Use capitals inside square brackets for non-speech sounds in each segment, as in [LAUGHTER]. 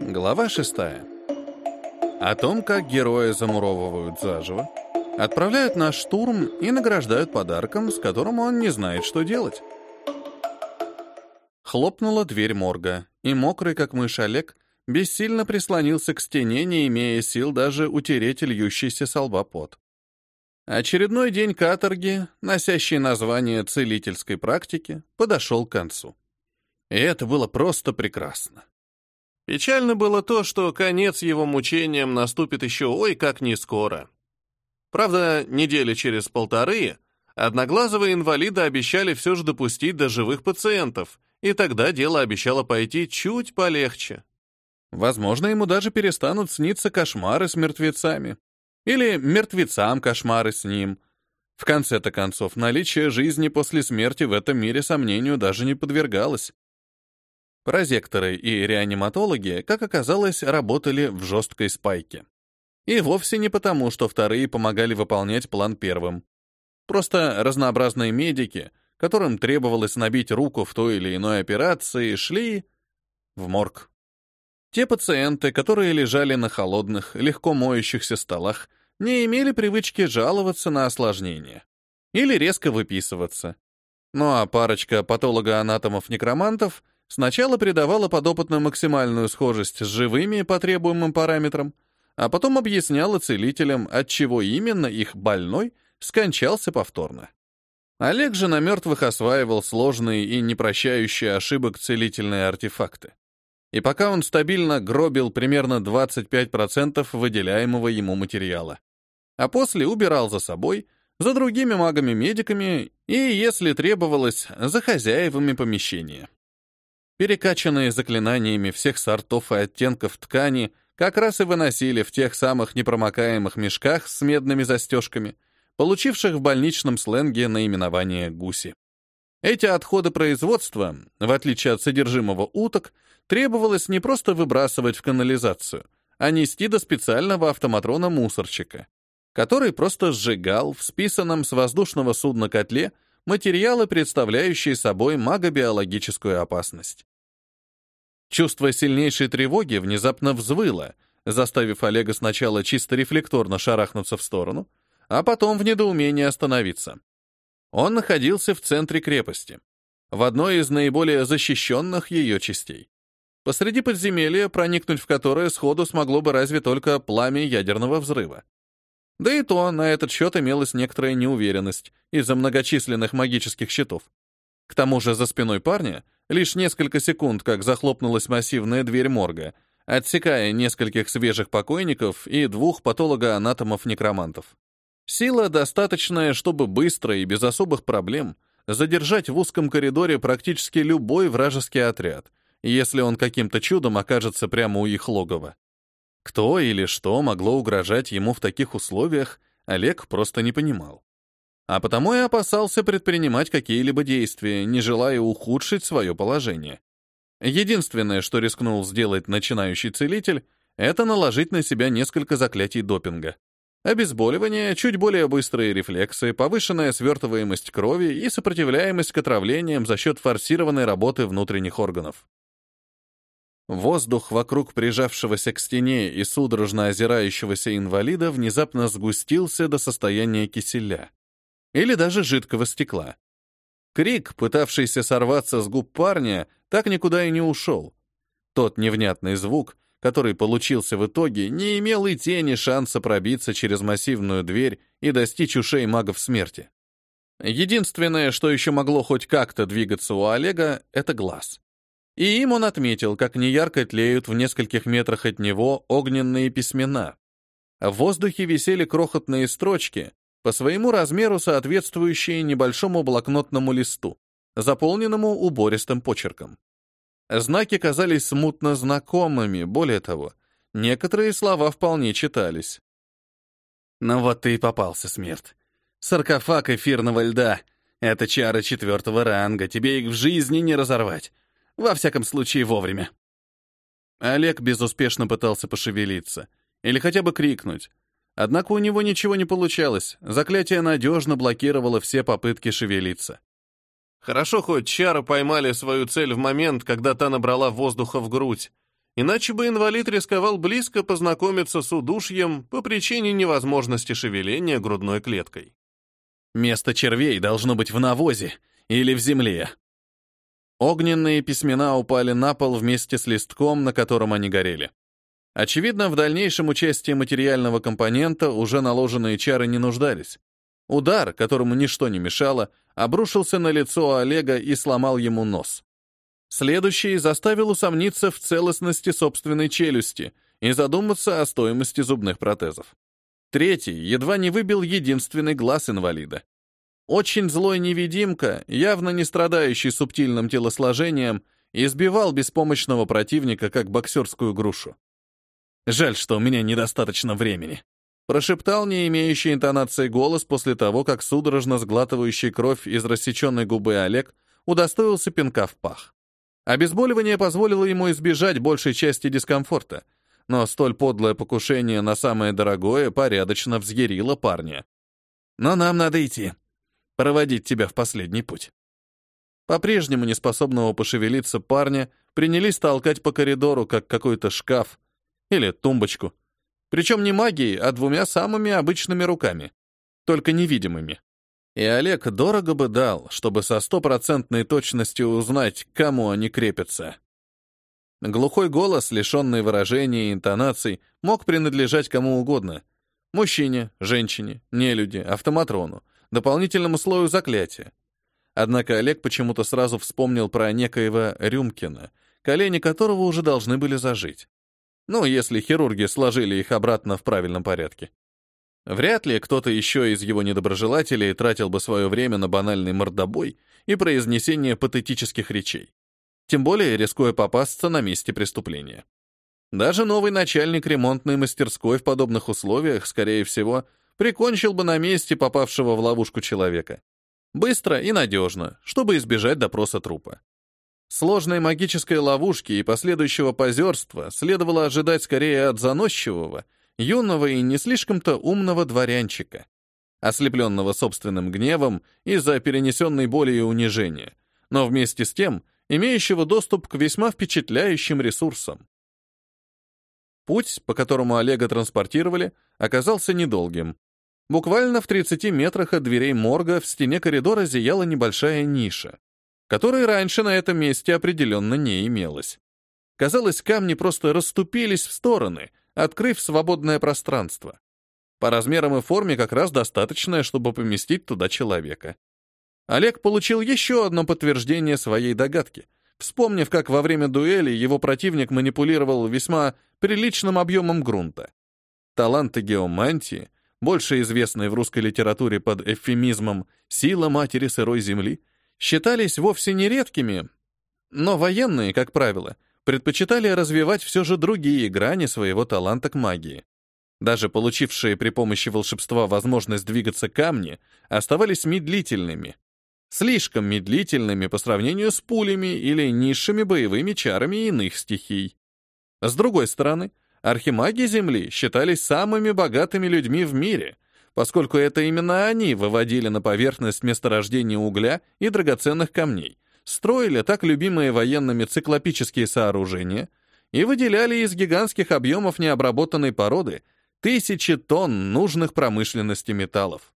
Глава шестая. О том, как героя замуровывают заживо, отправляют на штурм и награждают подарком, с которым он не знает, что делать. Хлопнула дверь морга, и мокрый, как мышь Олег, бессильно прислонился к стене, не имея сил даже утереть льющийся со лба пот. Очередной день каторги, носящий название целительской практики, подошел к концу. И это было просто прекрасно. Печально было то, что конец его мучениям наступит еще ой как не скоро. Правда, недели через полторы одноглазого инвалида обещали все же допустить до живых пациентов, и тогда дело обещало пойти чуть полегче. Возможно, ему даже перестанут сниться кошмары с мертвецами. Или мертвецам кошмары с ним. В конце-то концов, наличие жизни после смерти в этом мире сомнению даже не подвергалось. Прозекторы и реаниматологи, как оказалось, работали в жесткой спайке. И вовсе не потому, что вторые помогали выполнять план первым. Просто разнообразные медики, которым требовалось набить руку в той или иной операции, шли в морг. Те пациенты, которые лежали на холодных, легко моющихся столах, не имели привычки жаловаться на осложнения или резко выписываться. Ну а парочка патологоанатомов-некромантов — Сначала придавала подопытную максимальную схожесть с живыми по требуемым параметрам, а потом объясняла целителям, от чего именно их больной скончался повторно. Олег же на мертвых осваивал сложные и непрощающие ошибок целительные артефакты. И пока он стабильно гробил примерно 25% выделяемого ему материала. А после убирал за собой, за другими магами-медиками и, если требовалось, за хозяевами помещения. Перекачанные заклинаниями всех сортов и оттенков ткани как раз и выносили в тех самых непромокаемых мешках с медными застежками, получивших в больничном сленге наименование «гуси». Эти отходы производства, в отличие от содержимого уток, требовалось не просто выбрасывать в канализацию, а нести до специального автоматрона-мусорчика, который просто сжигал в списанном с воздушного судна котле материалы, представляющие собой магобиологическую опасность. Чувство сильнейшей тревоги внезапно взвыло, заставив Олега сначала чисто рефлекторно шарахнуться в сторону, а потом в недоумении остановиться. Он находился в центре крепости, в одной из наиболее защищенных ее частей. Посреди подземелья, проникнуть в которое сходу смогло бы разве только пламя ядерного взрыва. Да и то на этот счет имелась некоторая неуверенность из-за многочисленных магических щитов. К тому же за спиной парня лишь несколько секунд, как захлопнулась массивная дверь морга, отсекая нескольких свежих покойников и двух патологоанатомов-некромантов. Сила достаточная, чтобы быстро и без особых проблем задержать в узком коридоре практически любой вражеский отряд, если он каким-то чудом окажется прямо у их логова. Кто или что могло угрожать ему в таких условиях, Олег просто не понимал. А потому и опасался предпринимать какие-либо действия, не желая ухудшить свое положение. Единственное, что рискнул сделать начинающий целитель, это наложить на себя несколько заклятий допинга. Обезболивание, чуть более быстрые рефлексы, повышенная свертываемость крови и сопротивляемость к отравлениям за счет форсированной работы внутренних органов. Воздух вокруг прижавшегося к стене и судорожно озирающегося инвалида внезапно сгустился до состояния киселя. Или даже жидкого стекла. Крик, пытавшийся сорваться с губ парня, так никуда и не ушел. Тот невнятный звук, который получился в итоге, не имел и тени шанса пробиться через массивную дверь и достичь ушей магов смерти. Единственное, что еще могло хоть как-то двигаться у Олега, это глаз. И им он отметил, как неярко тлеют в нескольких метрах от него огненные письмена. В воздухе висели крохотные строчки, по своему размеру соответствующие небольшому блокнотному листу, заполненному убористым почерком. Знаки казались смутно знакомыми, более того, некоторые слова вполне читались. «Ну вот ты и попался, смерть. Саркофаг эфирного льда — это чары четвертого ранга, тебе их в жизни не разорвать. Во всяком случае, вовремя. Олег безуспешно пытался пошевелиться. Или хотя бы крикнуть. Однако у него ничего не получалось. Заклятие надежно блокировало все попытки шевелиться. Хорошо, хоть чары поймали свою цель в момент, когда та набрала воздуха в грудь. Иначе бы инвалид рисковал близко познакомиться с удушьем по причине невозможности шевеления грудной клеткой. Место червей должно быть в навозе или в земле. Огненные письмена упали на пол вместе с листком, на котором они горели. Очевидно, в дальнейшем участии материального компонента уже наложенные чары не нуждались. Удар, которому ничто не мешало, обрушился на лицо Олега и сломал ему нос. Следующий заставил усомниться в целостности собственной челюсти и задуматься о стоимости зубных протезов. Третий едва не выбил единственный глаз инвалида. Очень злой невидимка, явно не страдающий субтильным телосложением, избивал беспомощного противника, как боксерскую грушу. «Жаль, что у меня недостаточно времени», — прошептал не имеющий интонации голос после того, как судорожно сглатывающий кровь из рассеченной губы Олег удостоился пинка в пах. Обезболивание позволило ему избежать большей части дискомфорта, но столь подлое покушение на самое дорогое порядочно взъярило парня. «Но нам надо идти», проводить тебя в последний путь. По-прежнему неспособного пошевелиться парня принялись толкать по коридору, как какой-то шкаф или тумбочку. Причем не магией, а двумя самыми обычными руками, только невидимыми. И Олег дорого бы дал, чтобы со стопроцентной точностью узнать, к кому они крепятся. Глухой голос, лишенный выражения и интонаций, мог принадлежать кому угодно. Мужчине, женщине, нелюди, автоматрону, дополнительному слою заклятия. Однако Олег почему-то сразу вспомнил про некоего Рюмкина, колени которого уже должны были зажить. Ну, если хирурги сложили их обратно в правильном порядке. Вряд ли кто-то еще из его недоброжелателей тратил бы свое время на банальный мордобой и произнесение патетических речей. Тем более рискуя попасться на месте преступления. Даже новый начальник ремонтной мастерской в подобных условиях, скорее всего, прикончил бы на месте попавшего в ловушку человека. Быстро и надежно, чтобы избежать допроса трупа. Сложной магической ловушки и последующего позерства следовало ожидать скорее от заносчивого, юного и не слишком-то умного дворянчика, ослепленного собственным гневом из-за перенесенной боли и унижения, но вместе с тем имеющего доступ к весьма впечатляющим ресурсам. Путь, по которому Олега транспортировали, оказался недолгим. Буквально в 30 метрах от дверей морга в стене коридора зияла небольшая ниша, которой раньше на этом месте определенно не имелось. Казалось, камни просто расступились в стороны, открыв свободное пространство. По размерам и форме как раз достаточное, чтобы поместить туда человека. Олег получил еще одно подтверждение своей догадки, вспомнив, как во время дуэли его противник манипулировал весьма приличным объемом грунта. Таланты геомантии больше известной в русской литературе под эвфемизмом «сила матери сырой земли», считались вовсе не редкими, но военные, как правило, предпочитали развивать все же другие грани своего таланта к магии. Даже получившие при помощи волшебства возможность двигаться камни оставались медлительными. Слишком медлительными по сравнению с пулями или низшими боевыми чарами иных стихий. С другой стороны, Архимаги Земли считались самыми богатыми людьми в мире, поскольку это именно они выводили на поверхность месторождения угля и драгоценных камней, строили так любимые военными циклопические сооружения и выделяли из гигантских объемов необработанной породы тысячи тонн нужных промышленности металлов.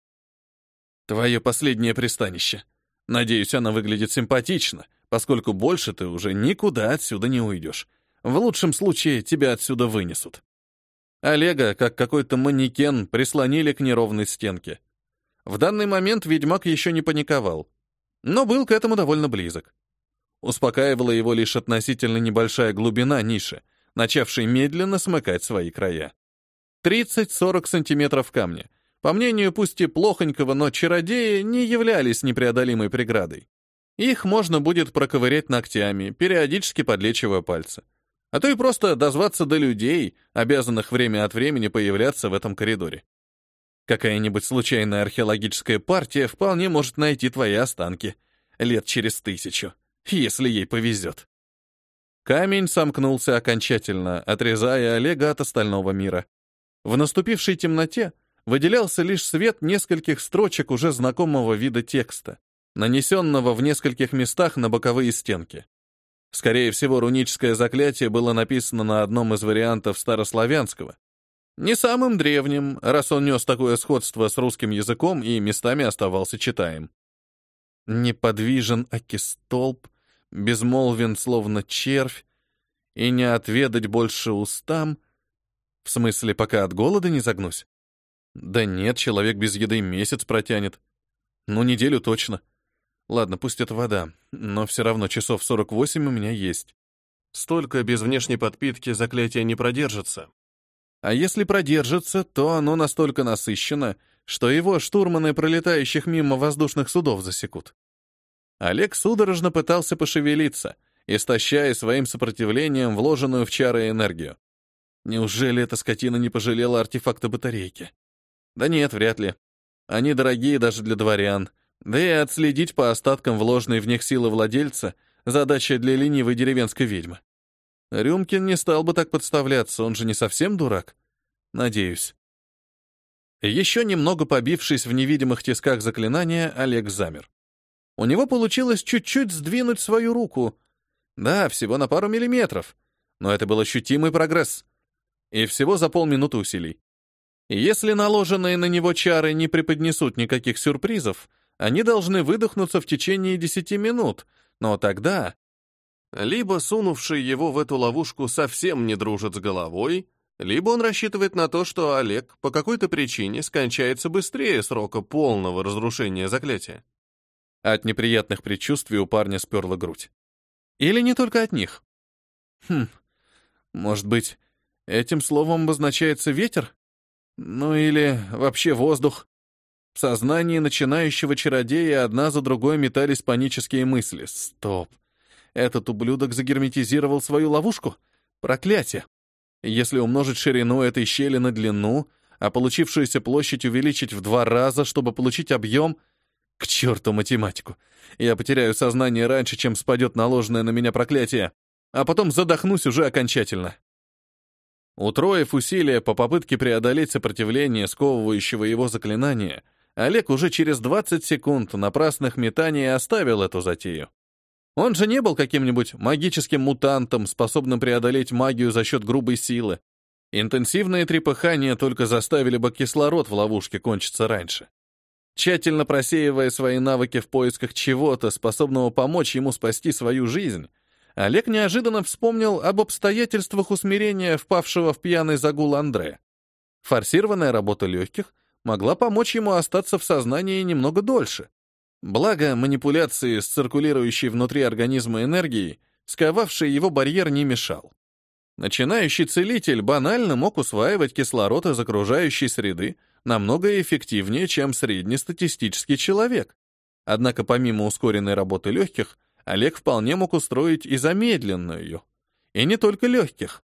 Твое последнее пристанище. Надеюсь, оно выглядит симпатично, поскольку больше ты уже никуда отсюда не уйдешь. В лучшем случае тебя отсюда вынесут. Олега, как какой-то манекен, прислонили к неровной стенке. В данный момент ведьмак еще не паниковал, но был к этому довольно близок. Успокаивала его лишь относительно небольшая глубина ниши, начавшей медленно смыкать свои края. 30-40 сантиметров камня. По мнению пусть и плохонького, но чародеи не являлись непреодолимой преградой. Их можно будет проковырять ногтями, периодически подлечивая пальцы а то и просто дозваться до людей, обязанных время от времени появляться в этом коридоре. Какая-нибудь случайная археологическая партия вполне может найти твои останки лет через тысячу, если ей повезет. Камень сомкнулся окончательно, отрезая Олега от остального мира. В наступившей темноте выделялся лишь свет нескольких строчек уже знакомого вида текста. нанесенного в нескольких местах на боковые стенки. Скорее всего, руническое заклятие было написано на одном из вариантов старославянского. Не самым древним, раз он нес такое сходство с русским языком и местами оставался читаем. Неподвижен окистолб, безмолвен словно червь, и не отведать больше устам. В смысле, пока от голода не загнусь? Да нет, человек без еды месяц протянет. Ну, неделю точно. Ладно, пусть это вода, но все равно часов 48 у меня есть. Столько без внешней подпитки заклятие не продержится. А если продержится, то оно настолько насыщено, что его штурманы пролетающих мимо воздушных судов засекут. Олег судорожно пытался пошевелиться, истощая своим сопротивлением вложенную в чары энергию. Неужели эта скотина не пожалела артефакта батарейки? Да нет, вряд ли. Они дорогие даже для дворян, да и отследить по остаткам вложенной в них силы владельца — задача для ленивой деревенской ведьмы. Рюмкин не стал бы так подставляться, он же не совсем дурак. Надеюсь. Еще немного побившись в невидимых тисках заклинания, Олег замер. У него получилось чуть-чуть сдвинуть свою руку. Да, всего на пару миллиметров, но это был ощутимый прогресс. И всего за полминуты усилий. если наложенные на него чары не преподнесут никаких сюрпризов, они должны выдохнуться в течение 10 минут, но тогда... Либо сунувший его в эту ловушку совсем не дружит с головой, либо он рассчитывает на то, что Олег по какой-то причине скончается быстрее срока полного разрушения заклятия. От неприятных предчувствий у парня сперла грудь. Или не только от них. Хм, может быть, этим словом обозначается ветер? Ну или вообще воздух? В сознании начинающего чародея одна за другой метались панические мысли. Стоп. Этот ублюдок загерметизировал свою ловушку? Проклятие. Если умножить ширину этой щели на длину, а получившуюся площадь увеличить в два раза, чтобы получить объем... К черту математику. Я потеряю сознание раньше, чем спадет наложенное на меня проклятие, а потом задохнусь уже окончательно. Утроив усилия по попытке преодолеть сопротивление сковывающего его заклинания, Олег уже через 20 секунд напрасных метаний оставил эту затею. Он же не был каким-нибудь магическим мутантом, способным преодолеть магию за счет грубой силы. Интенсивные трепыхания только заставили бы кислород в ловушке кончиться раньше. Тщательно просеивая свои навыки в поисках чего-то, способного помочь ему спасти свою жизнь, Олег неожиданно вспомнил об обстоятельствах усмирения впавшего в пьяный загул Андре. Форсированная работа легких могла помочь ему остаться в сознании немного дольше. Благо, манипуляции с циркулирующей внутри организма энергией, сковавшей его барьер, не мешал. Начинающий целитель банально мог усваивать кислород из окружающей среды намного эффективнее, чем среднестатистический человек. Однако помимо ускоренной работы легких, Олег вполне мог устроить и замедленную. И не только легких.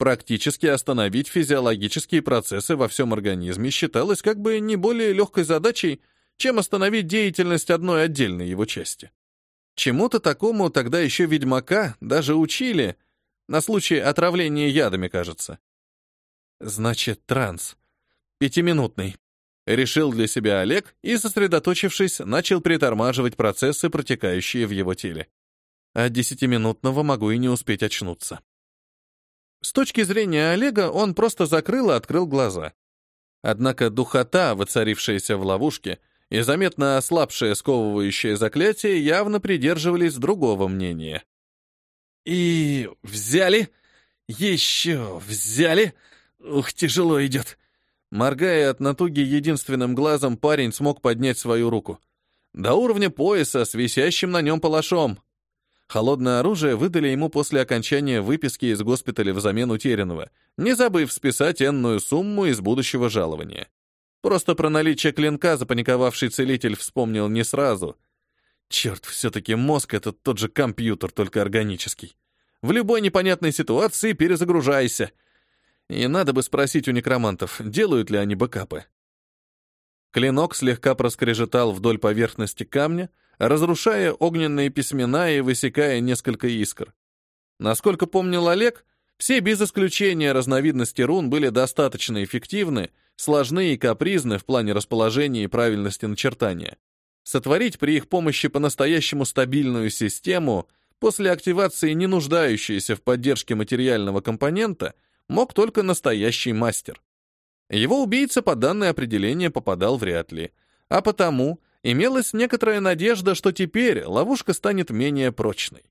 Практически остановить физиологические процессы во всем организме считалось как бы не более легкой задачей, чем остановить деятельность одной отдельной его части. Чему-то такому тогда еще ведьмака даже учили, на случай отравления ядами, кажется. Значит, транс. Пятиминутный. Решил для себя Олег и, сосредоточившись, начал притормаживать процессы, протекающие в его теле. От десятиминутного могу и не успеть очнуться. С точки зрения Олега он просто закрыл и открыл глаза. Однако духота, воцарившаяся в ловушке, и заметно ослабшее сковывающее заклятие явно придерживались другого мнения. «И взяли? Еще взяли? Ух, тяжело идет!» Моргая от натуги единственным глазом, парень смог поднять свою руку. До уровня пояса с висящим на нем палашом. Холодное оружие выдали ему после окончания выписки из госпиталя взамен утерянного, не забыв списать энную сумму из будущего жалования. Просто про наличие клинка запаниковавший целитель вспомнил не сразу. Черт, все-таки мозг — это тот же компьютер, только органический. В любой непонятной ситуации перезагружайся. И надо бы спросить у некромантов, делают ли они бэкапы. Клинок слегка проскрежетал вдоль поверхности камня, разрушая огненные письмена и высекая несколько искр. Насколько помнил Олег, все без исключения разновидности рун были достаточно эффективны, сложны и капризны в плане расположения и правильности начертания. Сотворить при их помощи по-настоящему стабильную систему, после активации не нуждающейся в поддержке материального компонента, мог только настоящий мастер. Его убийца по данной определение попадал вряд ли, а потому имелась некоторая надежда, что теперь ловушка станет менее прочной.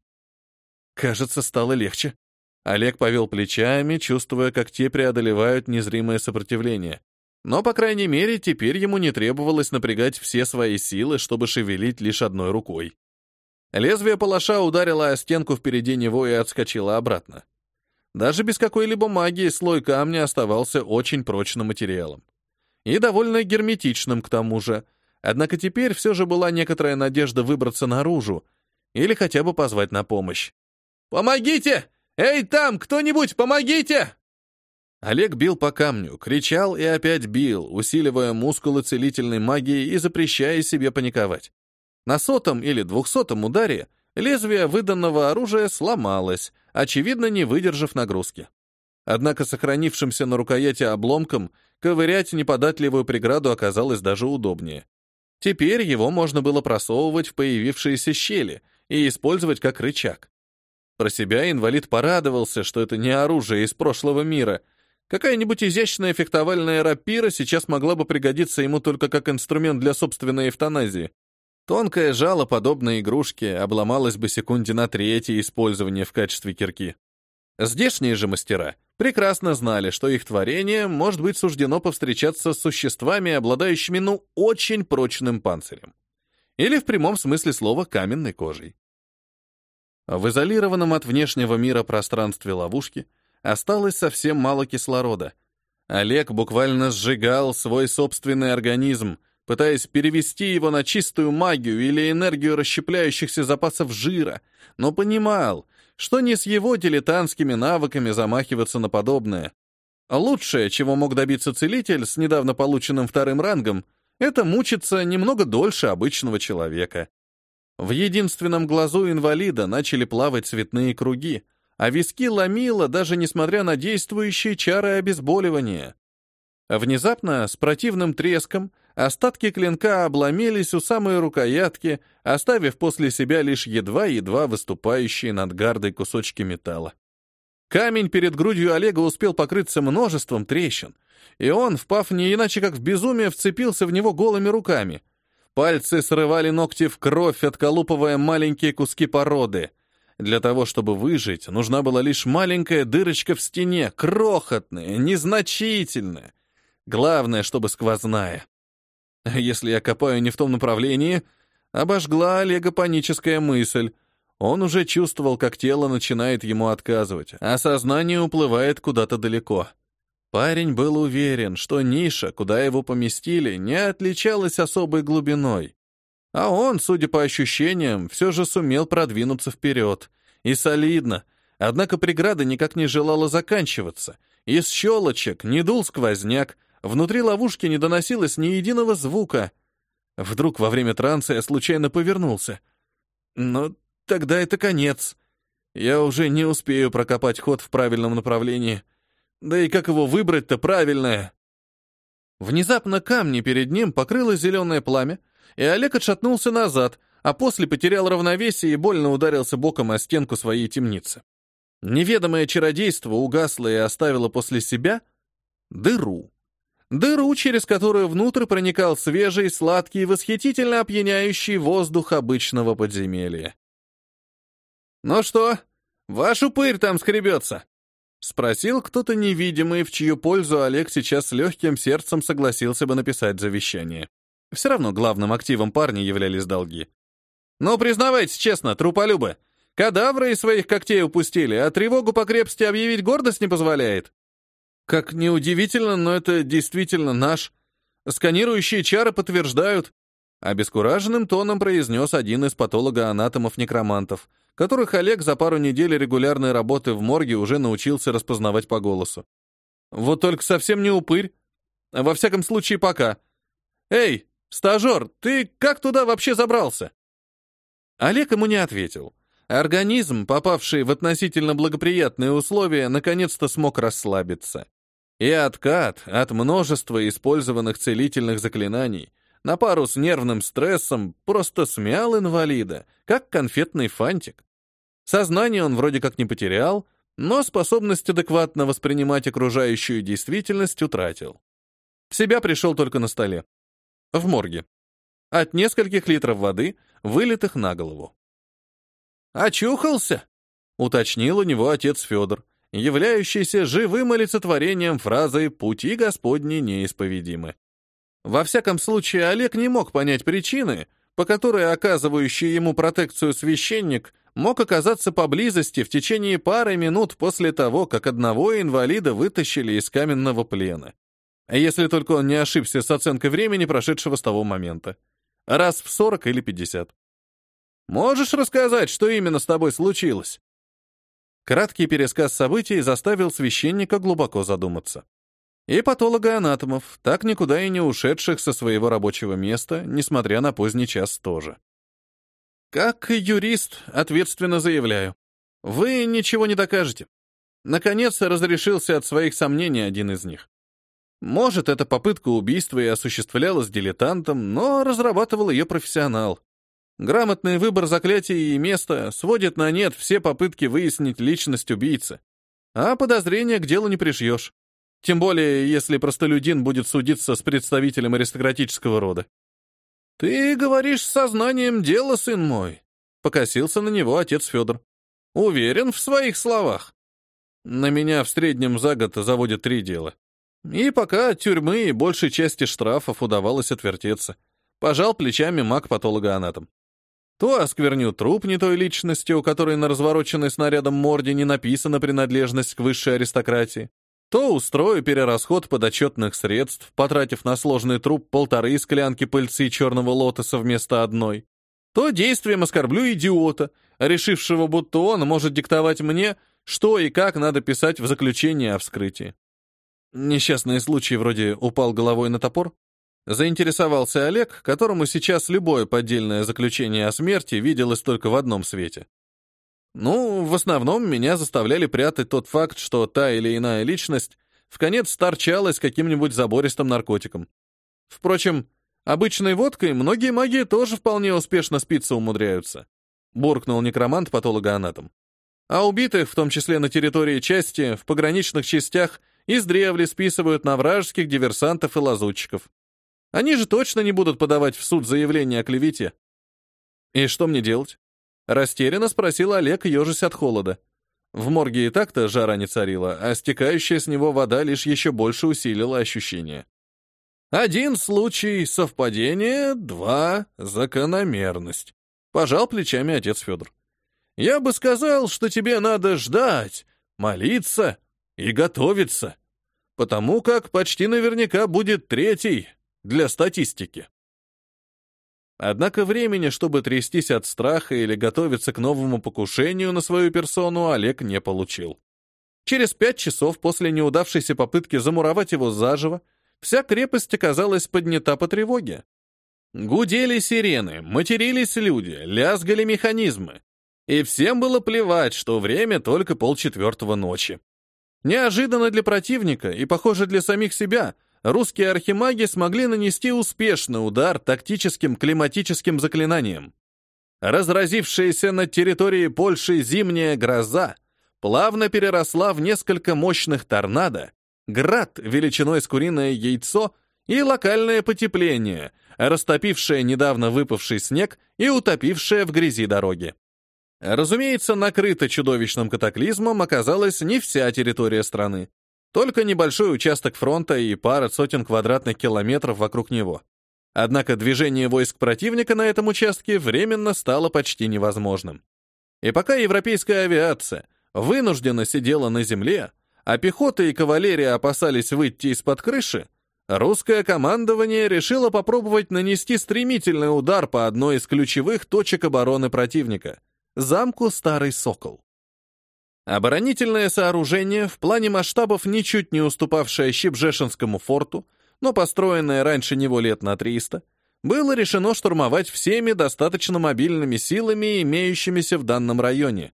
Кажется, стало легче. Олег повел плечами, чувствуя, как те преодолевают незримое сопротивление. Но, по крайней мере, теперь ему не требовалось напрягать все свои силы, чтобы шевелить лишь одной рукой. Лезвие палаша ударило о стенку впереди него и отскочило обратно. Даже без какой-либо магии слой камня оставался очень прочным материалом. И довольно герметичным к тому же, однако теперь все же была некоторая надежда выбраться наружу или хотя бы позвать на помощь. «Помогите! Эй, там, кто-нибудь, помогите!» Олег бил по камню, кричал и опять бил, усиливая мускулы целительной магии и запрещая себе паниковать. На сотом или двухсотом ударе лезвие выданного оружия сломалось, очевидно, не выдержав нагрузки. Однако сохранившимся на рукояти обломком ковырять неподатливую преграду оказалось даже удобнее. Теперь его можно было просовывать в появившиеся щели и использовать как рычаг. Про себя инвалид порадовался, что это не оружие из прошлого мира — Какая-нибудь изящная фехтовальная рапира сейчас могла бы пригодиться ему только как инструмент для собственной эвтаназии. Тонкое жало подобной игрушки обломалось бы секунде на третье использование в качестве кирки. Здешние же мастера прекрасно знали, что их творение может быть суждено повстречаться с существами, обладающими, ну, очень прочным панцирем. Или в прямом смысле слова каменной кожей. В изолированном от внешнего мира пространстве ловушки — осталось совсем мало кислорода. Олег буквально сжигал свой собственный организм, пытаясь перевести его на чистую магию или энергию расщепляющихся запасов жира, но понимал, что не с его дилетантскими навыками замахиваться на подобное. Лучшее, чего мог добиться целитель с недавно полученным вторым рангом, это мучиться немного дольше обычного человека. В единственном глазу инвалида начали плавать цветные круги — а виски ломило, даже несмотря на действующие чары обезболивания. Внезапно, с противным треском, остатки клинка обломились у самой рукоятки, оставив после себя лишь едва-едва выступающие над гардой кусочки металла. Камень перед грудью Олега успел покрыться множеством трещин, и он, впав не иначе как в безумие, вцепился в него голыми руками. Пальцы срывали ногти в кровь, отколупывая маленькие куски породы. Для того, чтобы выжить, нужна была лишь маленькая дырочка в стене, крохотная, незначительная. Главное, чтобы сквозная. [LAUGHS] Если я копаю не в том направлении, обожгла Олега паническая мысль. Он уже чувствовал, как тело начинает ему отказывать, а сознание уплывает куда-то далеко. Парень был уверен, что ниша, куда его поместили, не отличалась особой глубиной. А он, судя по ощущениям, все же сумел продвинуться вперед. И солидно. Однако преграда никак не желала заканчиваться. Из щелочек не дул сквозняк, внутри ловушки не доносилось ни единого звука. Вдруг во время транса я случайно повернулся. Но тогда это конец. Я уже не успею прокопать ход в правильном направлении. Да и как его выбрать-то правильное? Внезапно камни перед ним покрыло зеленое пламя, и Олег отшатнулся назад, а после потерял равновесие и больно ударился боком о стенку своей темницы. Неведомое чародейство угасло и оставило после себя дыру. Дыру, через которую внутрь проникал свежий, сладкий, восхитительно опьяняющий воздух обычного подземелья. «Ну что, ваш упырь там скребется?» — спросил кто-то невидимый, в чью пользу Олег сейчас с легким сердцем согласился бы написать завещание. Все равно главным активом парня являлись долги. «Ну, признавайтесь честно, труполюбы, кадавры из своих когтей упустили, а тревогу по крепости объявить гордость не позволяет?» «Как неудивительно, но это действительно наш. Сканирующие чары подтверждают», — обескураженным тоном произнес один из патологоанатомов-некромантов, которых Олег за пару недель регулярной работы в морге уже научился распознавать по голосу. «Вот только совсем не упырь. Во всяком случае, пока. Эй, «Стажер, ты как туда вообще забрался?» Олег ему не ответил. Организм, попавший в относительно благоприятные условия, наконец-то смог расслабиться. И откат от множества использованных целительных заклинаний на пару с нервным стрессом, просто смял инвалида, как конфетный фантик. Сознание он вроде как не потерял, но способность адекватно воспринимать окружающую действительность утратил. В себя пришел только на столе. В морге. От нескольких литров воды, вылитых на голову. «Очухался?» — уточнил у него отец Федор, являющийся живым олицетворением фразы «пути Господни неисповедимы». Во всяком случае, Олег не мог понять причины, по которой оказывающий ему протекцию священник мог оказаться поблизости в течение пары минут после того, как одного инвалида вытащили из каменного плена. Если только он не ошибся с оценкой времени, прошедшего с того момента. Раз в 40 или 50. Можешь рассказать, что именно с тобой случилось? Краткий пересказ событий заставил священника глубоко задуматься. И патологоанатомов, так никуда и не ушедших со своего рабочего места, несмотря на поздний час тоже. Как юрист, ответственно заявляю, вы ничего не докажете. Наконец разрешился от своих сомнений один из них. Может, эта попытка убийства и осуществлялась дилетантом, но разрабатывал ее профессионал. Грамотный выбор заклятия и места сводит на нет все попытки выяснить личность убийцы. А подозрения к делу не пришьешь. Тем более, если простолюдин будет судиться с представителем аристократического рода. «Ты говоришь с сознанием дела, сын мой», — покосился на него отец Федор. «Уверен в своих словах». На меня в среднем за год заводят три дела. И пока от тюрьмы и большей части штрафов удавалось отвертеться, пожал плечами маг-патологоанатом. То оскверню труп не той личности, у которой на развороченной снарядом морде не написана принадлежность к высшей аристократии, то устрою перерасход подотчетных средств, потратив на сложный труп полторы склянки пыльцы черного лотоса вместо одной, то действием оскорблю идиота, решившего, будто он может диктовать мне, что и как надо писать в заключении о вскрытии. Несчастный случай вроде упал головой на топор. Заинтересовался Олег, которому сейчас любое поддельное заключение о смерти виделось только в одном свете. Ну, в основном меня заставляли прятать тот факт, что та или иная личность в конец торчалась каким-нибудь забористым наркотиком. Впрочем, обычной водкой многие маги тоже вполне успешно спиться умудряются. Буркнул некромант патологоанатом. А убитых, в том числе на территории части, в пограничных частях, издревле списывают на вражеских диверсантов и лазутчиков. Они же точно не будут подавать в суд заявление о клевете. И что мне делать? Растерянно спросил Олег, ежась от холода. В морге и так-то жара не царила, а стекающая с него вода лишь еще больше усилила ощущение. Один случай — совпадение, два — закономерность. Пожал плечами отец Федор. Я бы сказал, что тебе надо ждать, молиться и готовиться потому как почти наверняка будет третий для статистики. Однако времени, чтобы трястись от страха или готовиться к новому покушению на свою персону, Олег не получил. Через пять часов после неудавшейся попытки замуровать его заживо, вся крепость оказалась поднята по тревоге. Гудели сирены, матерились люди, лязгали механизмы. И всем было плевать, что время только полчетвертого ночи. Неожиданно для противника и, похоже, для самих себя, русские архимаги смогли нанести успешный удар тактическим климатическим заклинанием. Разразившаяся на территории Польши зимняя гроза плавно переросла в несколько мощных торнадо, град величиной с куриное яйцо и локальное потепление, растопившее недавно выпавший снег и утопившее в грязи дороги. Разумеется, накрыта чудовищным катаклизмом оказалась не вся территория страны, только небольшой участок фронта и пара сотен квадратных километров вокруг него. Однако движение войск противника на этом участке временно стало почти невозможным. И пока европейская авиация вынужденно сидела на земле, а пехота и кавалерия опасались выйти из-под крыши, русское командование решило попробовать нанести стремительный удар по одной из ключевых точек обороны противника — замку Старый Сокол. Оборонительное сооружение, в плане масштабов ничуть не уступавшее Щебжешинскому форту, но построенное раньше него лет на 300, было решено штурмовать всеми достаточно мобильными силами, имеющимися в данном районе.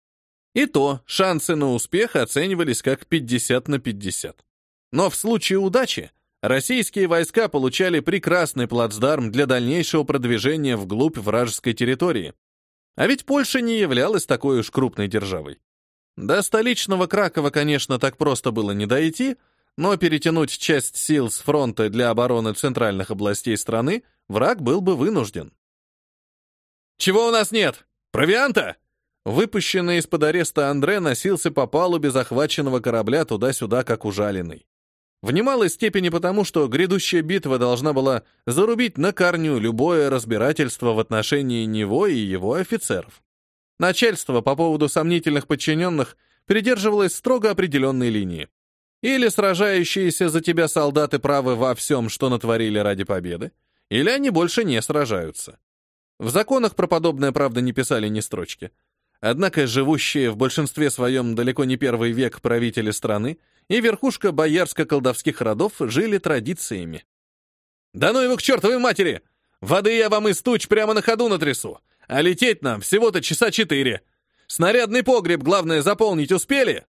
И то шансы на успех оценивались как 50 на 50. Но в случае удачи российские войска получали прекрасный плацдарм для дальнейшего продвижения вглубь вражеской территории. А ведь Польша не являлась такой уж крупной державой. До столичного Кракова, конечно, так просто было не дойти, но перетянуть часть сил с фронта для обороны центральных областей страны враг был бы вынужден. «Чего у нас нет? Провианта?» Выпущенный из-под ареста Андре носился по палубе захваченного корабля туда-сюда, как ужаленный. В немалой степени потому, что грядущая битва должна была зарубить на корню любое разбирательство в отношении него и его офицеров. Начальство по поводу сомнительных подчиненных придерживалось строго определенной линии. Или сражающиеся за тебя солдаты правы во всем, что натворили ради победы, или они больше не сражаются. В законах про подобное, правда, не писали ни строчки. Однако живущие в большинстве своем далеко не первый век правители страны и верхушка боярско-колдовских родов жили традициями. «Да ну его к чертовой матери! Воды я вам из туч прямо на ходу натрясу, а лететь нам всего-то часа четыре. Снарядный погреб, главное, заполнить успели?»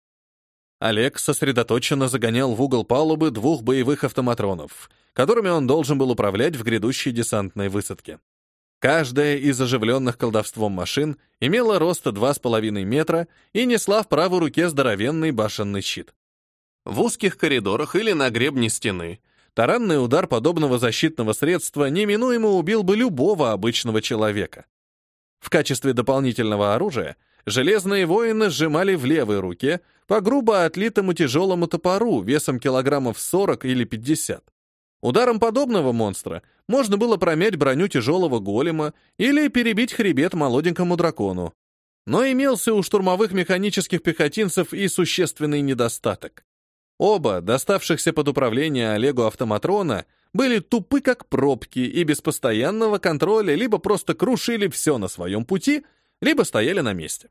Олег сосредоточенно загонял в угол палубы двух боевых автоматронов, которыми он должен был управлять в грядущей десантной высадке. Каждая из оживленных колдовством машин имела роста 2,5 метра и несла в правой руке здоровенный башенный щит. В узких коридорах или на гребне стены таранный удар подобного защитного средства неминуемо убил бы любого обычного человека. В качестве дополнительного оружия железные воины сжимали в левой руке по грубо отлитому тяжелому топору весом килограммов 40 или 50. Ударом подобного монстра можно было промять броню тяжелого голема или перебить хребет молоденькому дракону. Но имелся у штурмовых механических пехотинцев и существенный недостаток. Оба, доставшихся под управление Олегу автоматрона, были тупы как пробки и без постоянного контроля либо просто крушили все на своем пути, либо стояли на месте.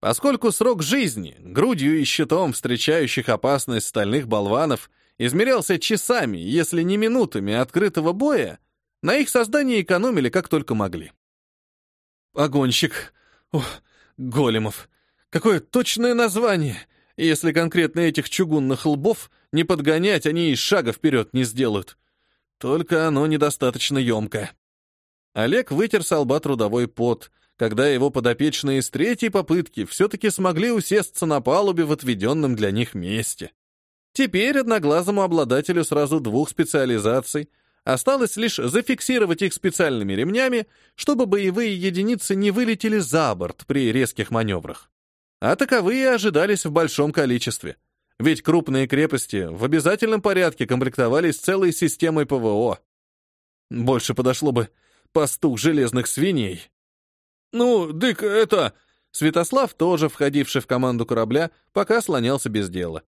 Поскольку срок жизни, грудью и щитом встречающих опасность стальных болванов, измерялся часами, если не минутами открытого боя, на их создании экономили как только могли. Огонщик. Ох, големов. Какое точное название! Если конкретно этих чугунных лбов не подгонять, они и шага вперед не сделают. Только оно недостаточно емкое. Олег вытер с лба трудовой пот, когда его подопечные с третьей попытки все-таки смогли усесться на палубе в отведенном для них месте. Теперь одноглазому обладателю сразу двух специализаций осталось лишь зафиксировать их специальными ремнями, чтобы боевые единицы не вылетели за борт при резких маневрах а таковые ожидались в большом количестве. Ведь крупные крепости в обязательном порядке комплектовались целой системой ПВО. Больше подошло бы пастух железных свиней. «Ну, дык, это...» Святослав, тоже входивший в команду корабля, пока слонялся без дела.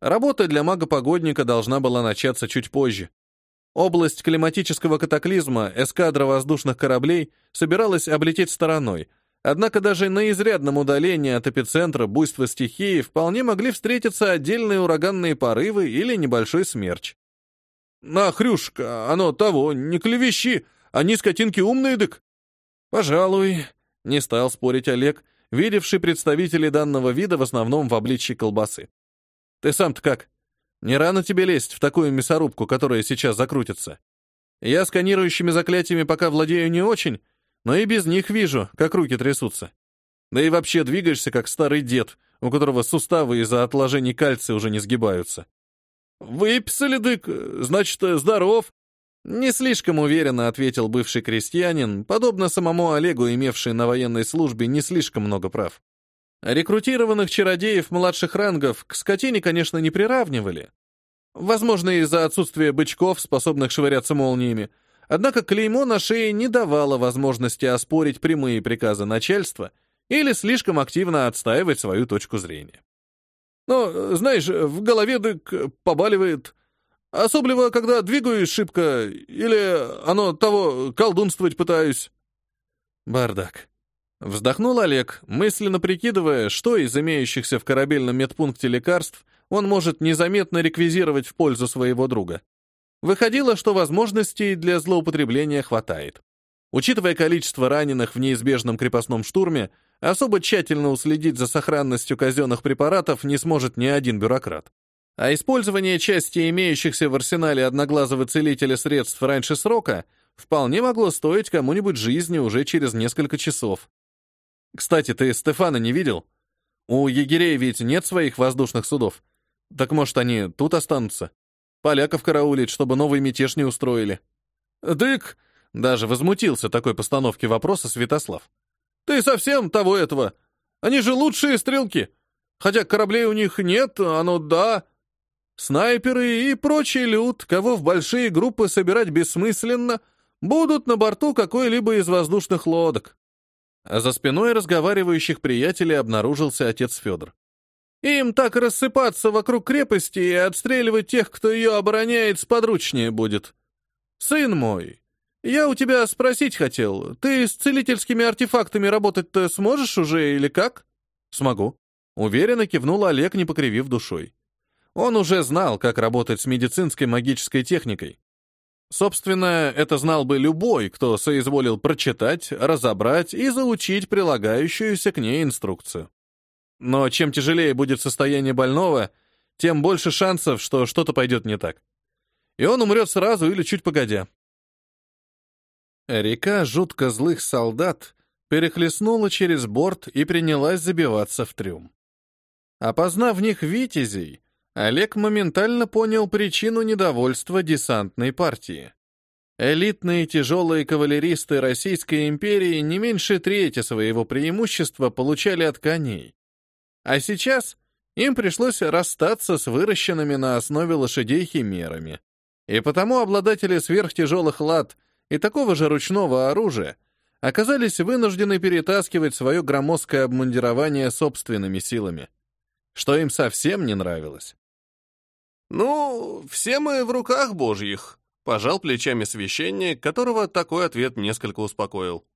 Работа для мага-погодника должна была начаться чуть позже. Область климатического катаклизма эскадра воздушных кораблей собиралась облететь стороной, Однако даже на изрядном удалении от эпицентра буйства стихии вполне могли встретиться отдельные ураганные порывы или небольшой смерч. «На, Хрюшка, оно того, не клевещи, они скотинки умные, дык!» «Пожалуй», — не стал спорить Олег, видевший представителей данного вида в основном в обличье колбасы. «Ты сам-то как? Не рано тебе лезть в такую мясорубку, которая сейчас закрутится? Я сканирующими заклятиями пока владею не очень, но и без них вижу, как руки трясутся. Да и вообще двигаешься, как старый дед, у которого суставы из-за отложений кальция уже не сгибаются. «Выписали, дык, значит, здоров?» Не слишком уверенно ответил бывший крестьянин, подобно самому Олегу, имевший на военной службе не слишком много прав. Рекрутированных чародеев младших рангов к скотине, конечно, не приравнивали. Возможно, из-за отсутствия бычков, способных швыряться молниями, Однако клеймо на шее не давало возможности оспорить прямые приказы начальства или слишком активно отстаивать свою точку зрения. Но, знаешь, в голове дык побаливает. Особливо, когда двигаюсь шибко, или оно того колдунствовать пытаюсь. Бардак. Вздохнул Олег, мысленно прикидывая, что из имеющихся в корабельном медпункте лекарств он может незаметно реквизировать в пользу своего друга. Выходило, что возможностей для злоупотребления хватает. Учитывая количество раненых в неизбежном крепостном штурме, особо тщательно уследить за сохранностью казенных препаратов не сможет ни один бюрократ. А использование части имеющихся в арсенале одноглазого целителя средств раньше срока вполне могло стоить кому-нибудь жизни уже через несколько часов. Кстати, ты Стефана не видел? У егерей ведь нет своих воздушных судов. Так может, они тут останутся? Поляков караулить, чтобы новый мятеж не устроили. Дык! Даже возмутился такой постановке вопроса Святослав. Ты совсем того этого? Они же лучшие стрелки. Хотя кораблей у них нет, оно да. Снайперы и прочий люд, кого в большие группы собирать бессмысленно, будут на борту какой-либо из воздушных лодок. А за спиной разговаривающих приятелей обнаружился отец Федор. Им так рассыпаться вокруг крепости и отстреливать тех, кто ее обороняет, сподручнее будет. Сын мой, я у тебя спросить хотел, ты с целительскими артефактами работать-то сможешь уже или как? Смогу. Уверенно кивнул Олег, не покривив душой. Он уже знал, как работать с медицинской магической техникой. Собственно, это знал бы любой, кто соизволил прочитать, разобрать и заучить прилагающуюся к ней инструкцию. Но чем тяжелее будет состояние больного, тем больше шансов, что что-то пойдет не так. И он умрет сразу или чуть погодя. Река жутко злых солдат перехлестнула через борт и принялась забиваться в трюм. Опознав в них витязей, Олег моментально понял причину недовольства десантной партии. Элитные тяжелые кавалеристы Российской империи не меньше трети своего преимущества получали от коней. А сейчас им пришлось расстаться с выращенными на основе лошадей химерами. И потому обладатели сверхтяжелых лад и такого же ручного оружия оказались вынуждены перетаскивать свое громоздкое обмундирование собственными силами, что им совсем не нравилось. «Ну, все мы в руках божьих», — пожал плечами священник, которого такой ответ несколько успокоил.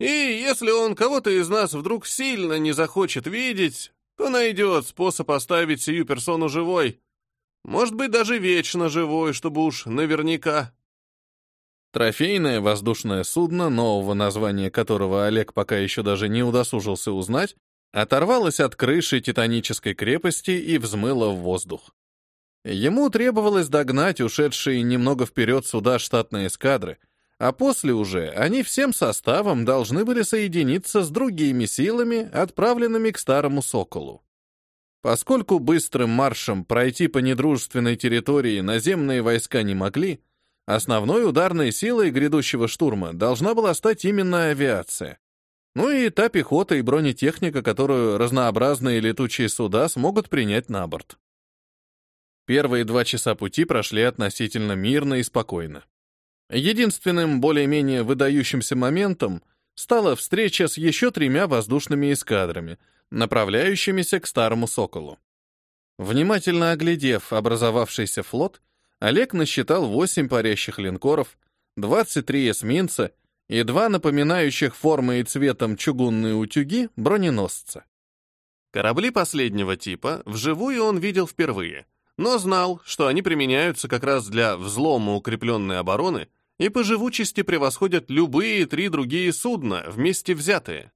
«И если он кого-то из нас вдруг сильно не захочет видеть, то найдет способ оставить сию персону живой. Может быть, даже вечно живой, чтобы уж наверняка». Трофейное воздушное судно, нового названия которого Олег пока еще даже не удосужился узнать, оторвалось от крыши титанической крепости и взмыло в воздух. Ему требовалось догнать ушедшие немного вперед суда штатной эскадры, а после уже они всем составом должны были соединиться с другими силами, отправленными к Старому Соколу. Поскольку быстрым маршем пройти по недружественной территории наземные войска не могли, основной ударной силой грядущего штурма должна была стать именно авиация. Ну и та пехота и бронетехника, которую разнообразные летучие суда смогут принять на борт. Первые два часа пути прошли относительно мирно и спокойно. Единственным более-менее выдающимся моментом стала встреча с еще тремя воздушными эскадрами, направляющимися к Старому Соколу. Внимательно оглядев образовавшийся флот, Олег насчитал 8 парящих линкоров, 23 эсминца и два напоминающих формой и цветом чугунные утюги броненосца. Корабли последнего типа вживую он видел впервые — но знал, что они применяются как раз для взлома укрепленной обороны и по живучести превосходят любые три другие судна, вместе взятые.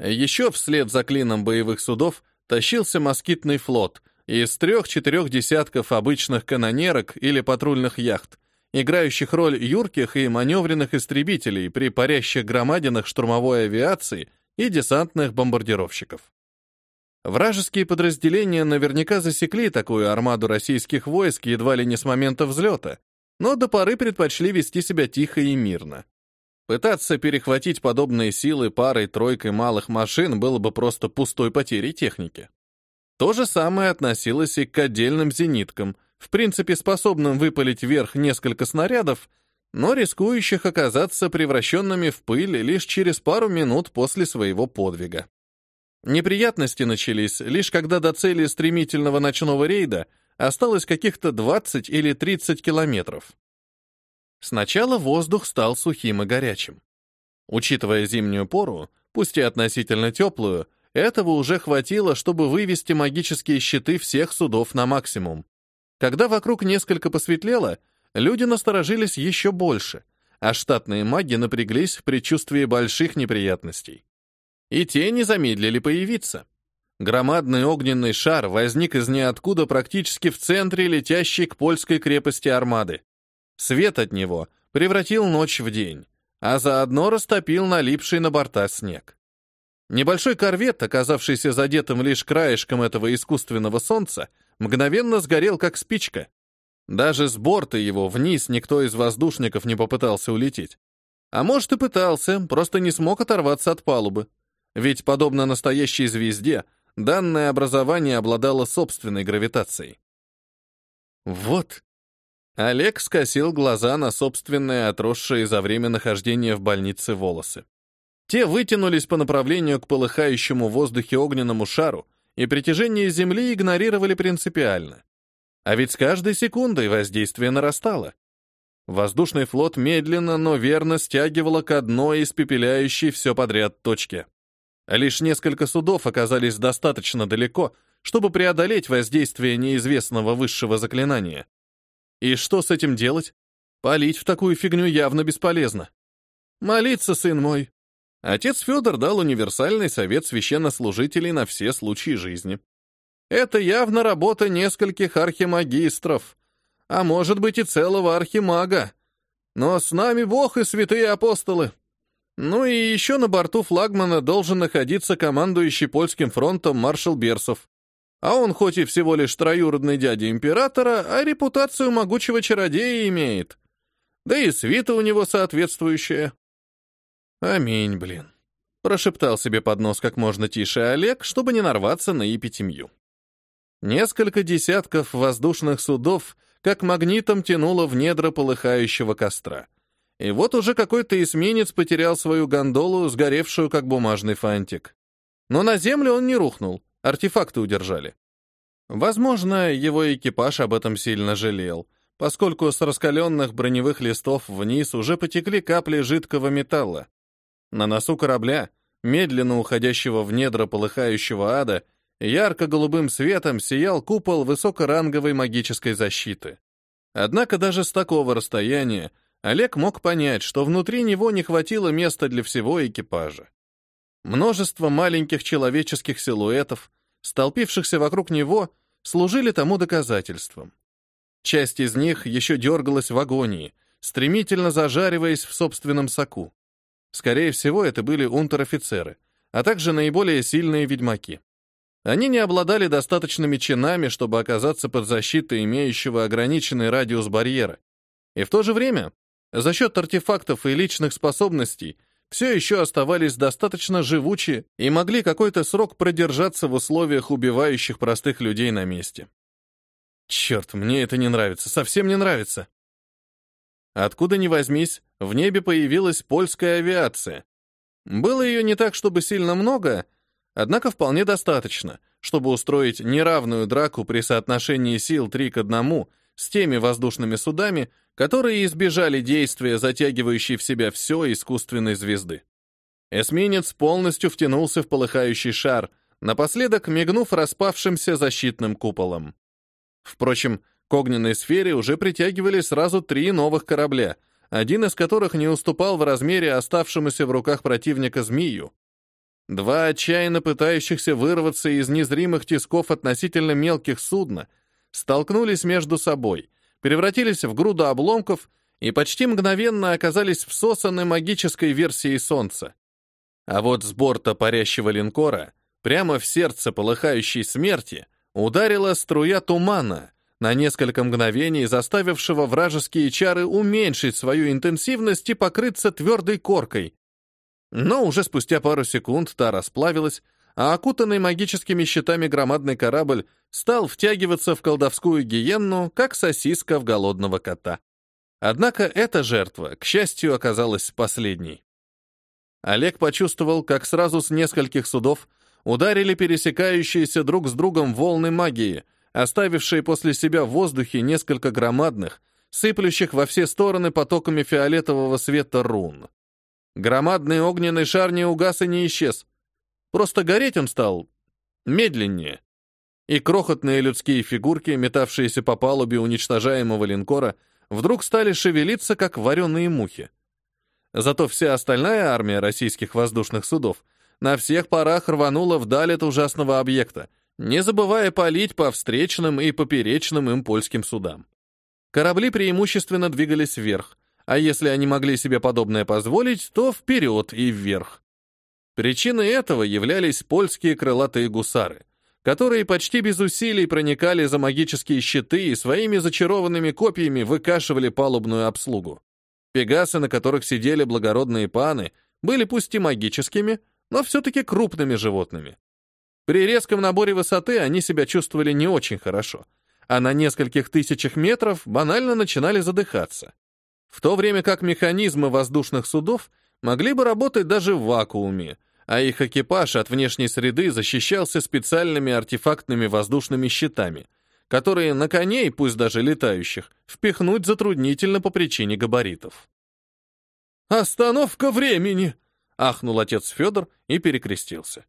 Еще вслед за клином боевых судов тащился москитный флот из трех-четырех десятков обычных канонерок или патрульных яхт, играющих роль юрких и маневренных истребителей при парящих громадинах штурмовой авиации и десантных бомбардировщиков. Вражеские подразделения наверняка засекли такую армаду российских войск едва ли не с момента взлета, но до поры предпочли вести себя тихо и мирно. Пытаться перехватить подобные силы парой-тройкой малых машин было бы просто пустой потерей техники. То же самое относилось и к отдельным зениткам, в принципе способным выпалить вверх несколько снарядов, но рискующих оказаться превращенными в пыль лишь через пару минут после своего подвига. Неприятности начались лишь когда до цели стремительного ночного рейда осталось каких-то 20 или 30 километров. Сначала воздух стал сухим и горячим. Учитывая зимнюю пору, пусть и относительно теплую, этого уже хватило, чтобы вывести магические щиты всех судов на максимум. Когда вокруг несколько посветлело, люди насторожились еще больше, а штатные маги напряглись в предчувствии больших неприятностей. И те не замедлили появиться. Громадный огненный шар возник из ниоткуда практически в центре летящей к польской крепости армады. Свет от него превратил ночь в день, а заодно растопил налипший на борта снег. Небольшой корвет, оказавшийся задетым лишь краешком этого искусственного солнца, мгновенно сгорел как спичка. Даже с борта его вниз никто из воздушников не попытался улететь. А может и пытался, просто не смог оторваться от палубы. Ведь, подобно настоящей звезде, данное образование обладало собственной гравитацией. Вот. Олег скосил глаза на собственные отросшие за время нахождения в больнице волосы. Те вытянулись по направлению к полыхающему в воздухе огненному шару, и притяжение Земли игнорировали принципиально. А ведь с каждой секундой воздействие нарастало. Воздушный флот медленно, но верно стягивало к одной испепеляющей все подряд точке. Лишь несколько судов оказались достаточно далеко, чтобы преодолеть воздействие неизвестного высшего заклинания. И что с этим делать? Полить в такую фигню явно бесполезно. Молиться, сын мой. Отец Федор дал универсальный совет священнослужителей на все случаи жизни. Это явно работа нескольких архимагистров, а может быть и целого архимага. Но с нами Бог и святые апостолы. Ну и еще на борту флагмана должен находиться командующий польским фронтом маршал Берсов. А он хоть и всего лишь троюродный дядя императора, а репутацию могучего чародея имеет. Да и свита у него соответствующая. Аминь, блин. Прошептал себе под нос как можно тише Олег, чтобы не нарваться на эпитемью. Несколько десятков воздушных судов как магнитом тянуло в недра полыхающего костра. И вот уже какой-то эсминец потерял свою гондолу, сгоревшую как бумажный фантик. Но на землю он не рухнул, артефакты удержали. Возможно, его экипаж об этом сильно жалел, поскольку с раскаленных броневых листов вниз уже потекли капли жидкого металла. На носу корабля, медленно уходящего в недра полыхающего ада, Ярко-голубым светом сиял купол высокоранговой магической защиты. Однако даже с такого расстояния Олег мог понять, что внутри него не хватило места для всего экипажа. Множество маленьких человеческих силуэтов, столпившихся вокруг него, служили тому доказательством. Часть из них еще дергалась в агонии, стремительно зажариваясь в собственном соку. Скорее всего, это были унтер-офицеры, а также наиболее сильные ведьмаки. Они не обладали достаточными чинами, чтобы оказаться под защитой имеющего ограниченный радиус барьера. И в то же время, за счет артефактов и личных способностей, все еще оставались достаточно живучи и могли какой-то срок продержаться в условиях убивающих простых людей на месте. Черт, мне это не нравится, совсем не нравится. Откуда ни возьмись, в небе появилась польская авиация. Было ее не так, чтобы сильно много, Однако вполне достаточно, чтобы устроить неравную драку при соотношении сил 3 к 1 с теми воздушными судами, которые избежали действия затягивающей в себя все искусственной звезды. Эсминец полностью втянулся в полыхающий шар, напоследок мигнув распавшимся защитным куполом. Впрочем, к огненной сфере уже притягивали сразу три новых корабля, один из которых не уступал в размере оставшемуся в руках противника змею. Два отчаянно пытающихся вырваться из незримых тисков относительно мелких судна столкнулись между собой, превратились в груду обломков и почти мгновенно оказались всосаны магической версией Солнца. А вот с борта парящего линкора, прямо в сердце полыхающей смерти, ударила струя тумана, на несколько мгновений заставившего вражеские чары уменьшить свою интенсивность и покрыться твердой коркой, но уже спустя пару секунд та расплавилась, а окутанный магическими щитами громадный корабль стал втягиваться в колдовскую гиенну, как сосиска в голодного кота. Однако эта жертва, к счастью, оказалась последней. Олег почувствовал, как сразу с нескольких судов ударили пересекающиеся друг с другом волны магии, оставившие после себя в воздухе несколько громадных, сыплющих во все стороны потоками фиолетового света рун. Громадный огненный шар не угас и не исчез. Просто гореть он стал медленнее. И крохотные людские фигурки, метавшиеся по палубе уничтожаемого линкора, вдруг стали шевелиться, как вареные мухи. Зато вся остальная армия российских воздушных судов на всех парах рванула вдаль от ужасного объекта, не забывая палить по встречным и поперечным им польским судам. Корабли преимущественно двигались вверх, а если они могли себе подобное позволить, то вперед и вверх. Причиной этого являлись польские крылатые гусары, которые почти без усилий проникали за магические щиты и своими зачарованными копьями выкашивали палубную обслугу. Пегасы, на которых сидели благородные паны, были пусть и магическими, но все-таки крупными животными. При резком наборе высоты они себя чувствовали не очень хорошо, а на нескольких тысячах метров банально начинали задыхаться. В то время как механизмы воздушных судов могли бы работать даже в вакууме, а их экипаж от внешней среды защищался специальными артефактными воздушными щитами, которые на коней, пусть даже летающих, впихнуть затруднительно по причине габаритов. «Остановка времени!» — ахнул отец Федор и перекрестился.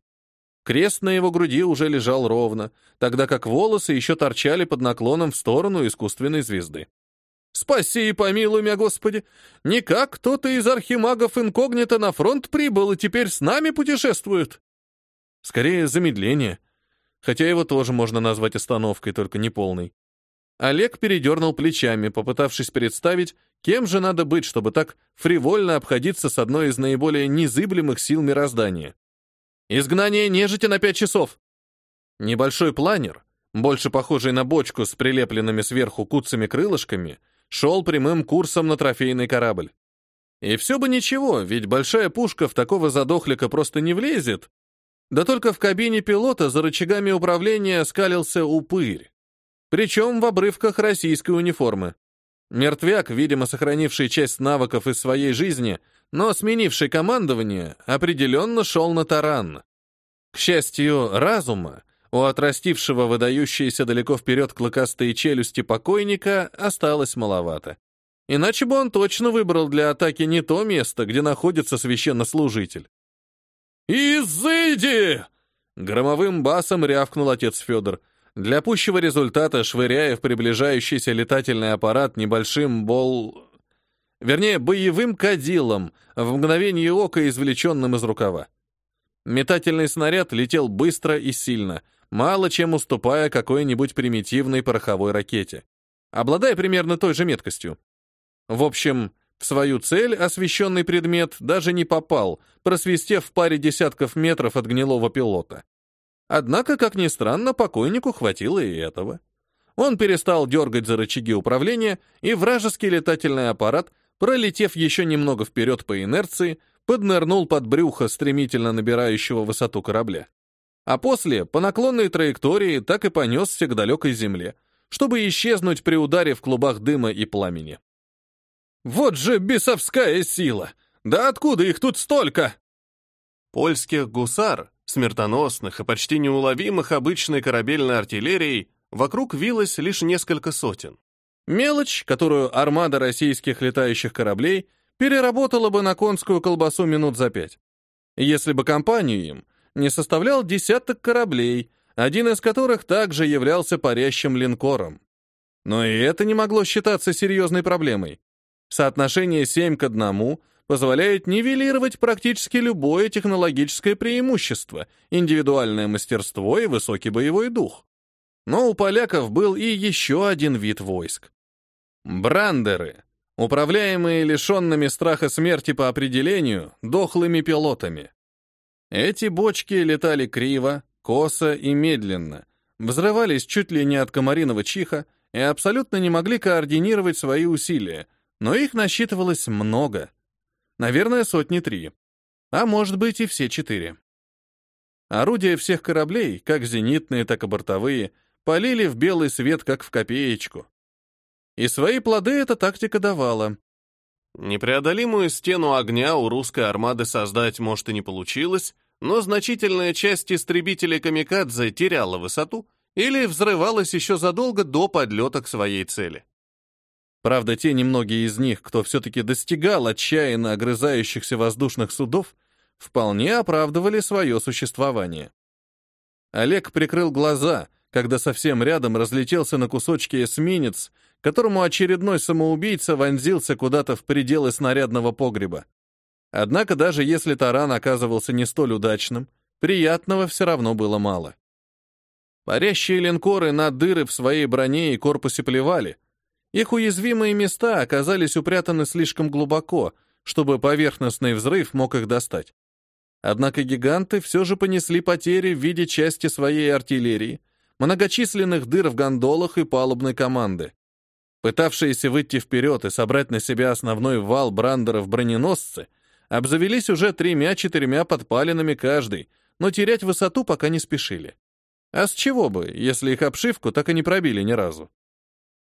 Крест на его груди уже лежал ровно, тогда как волосы еще торчали под наклоном в сторону искусственной звезды. «Спаси и помилуй меня, Господи! Никак кто-то из архимагов инкогнито на фронт прибыл и теперь с нами путешествует!» Скорее, замедление, хотя его тоже можно назвать остановкой, только не полной. Олег передернул плечами, попытавшись представить, кем же надо быть, чтобы так фривольно обходиться с одной из наиболее незыблемых сил мироздания. Изгнание нежити на пять часов. Небольшой планер, больше похожий на бочку с прилепленными сверху куцами-крылышками, шел прямым курсом на трофейный корабль. И все бы ничего, ведь большая пушка в такого задохлика просто не влезет. Да только в кабине пилота за рычагами управления скалился упырь. Причем в обрывках российской униформы. Мертвяк, видимо, сохранивший часть навыков из своей жизни, но сменивший командование, определенно шел на таран. К счастью, разума, у отрастившего выдающиеся далеко вперед клыкастые челюсти покойника осталось маловато. Иначе бы он точно выбрал для атаки не то место, где находится священнослужитель. «Изыди!» — громовым басом рявкнул отец Федор, для пущего результата швыряя в приближающийся летательный аппарат небольшим бол вернее, боевым кадилом, в мгновение ока извлеченным из рукава. Метательный снаряд летел быстро и сильно, мало чем уступая какой-нибудь примитивной пороховой ракете, обладая примерно той же меткостью. В общем, в свою цель освещенный предмет даже не попал, просвистев в паре десятков метров от гнилого пилота. Однако, как ни странно, покойнику хватило и этого. Он перестал дергать за рычаги управления, и вражеский летательный аппарат пролетев еще немного вперед по инерции, поднырнул под брюхо стремительно набирающего высоту корабля. А после, по наклонной траектории, так и понесся к далекой земле, чтобы исчезнуть при ударе в клубах дыма и пламени. «Вот же бесовская сила! Да откуда их тут столько?» Польских гусар, смертоносных и почти неуловимых обычной корабельной артиллерией, вокруг вилось лишь несколько сотен. Мелочь, которую армада российских летающих кораблей переработала бы на конскую колбасу минут за пять. Если бы компанию им не составлял десяток кораблей, один из которых также являлся парящим линкором. Но и это не могло считаться серьезной проблемой. Соотношение 7 к 1 позволяет нивелировать практически любое технологическое преимущество, индивидуальное мастерство и высокий боевой дух. Но у поляков был и еще один вид войск. Брандеры, управляемые лишенными страха смерти по определению, дохлыми пилотами. Эти бочки летали криво, косо и медленно, взрывались чуть ли не от комариного чиха и абсолютно не могли координировать свои усилия, но их насчитывалось много. Наверное, сотни три. А может быть и все четыре. Орудия всех кораблей, как зенитные, так и бортовые, полили в белый свет, как в копеечку. И свои плоды эта тактика давала. Непреодолимую стену огня у русской армады создать, может, и не получилось, но значительная часть истребителей «Камикадзе» теряла высоту или взрывалась еще задолго до подлета к своей цели. Правда, те немногие из них, кто все-таки достигал отчаянно огрызающихся воздушных судов, вполне оправдывали свое существование. Олег прикрыл глаза, когда совсем рядом разлетелся на кусочки эсминец, которому очередной самоубийца вонзился куда-то в пределы снарядного погреба. Однако даже если таран оказывался не столь удачным, приятного все равно было мало. Парящие линкоры на дыры в своей броне и корпусе плевали. Их уязвимые места оказались упрятаны слишком глубоко, чтобы поверхностный взрыв мог их достать. Однако гиганты все же понесли потери в виде части своей артиллерии, многочисленных дыр в гондолах и палубной команды. Пытавшиеся выйти вперед и собрать на себя основной вал брандеров броненосцы обзавелись уже тремя-четырьмя подпалинами каждый, но терять высоту пока не спешили. А с чего бы, если их обшивку так и не пробили ни разу?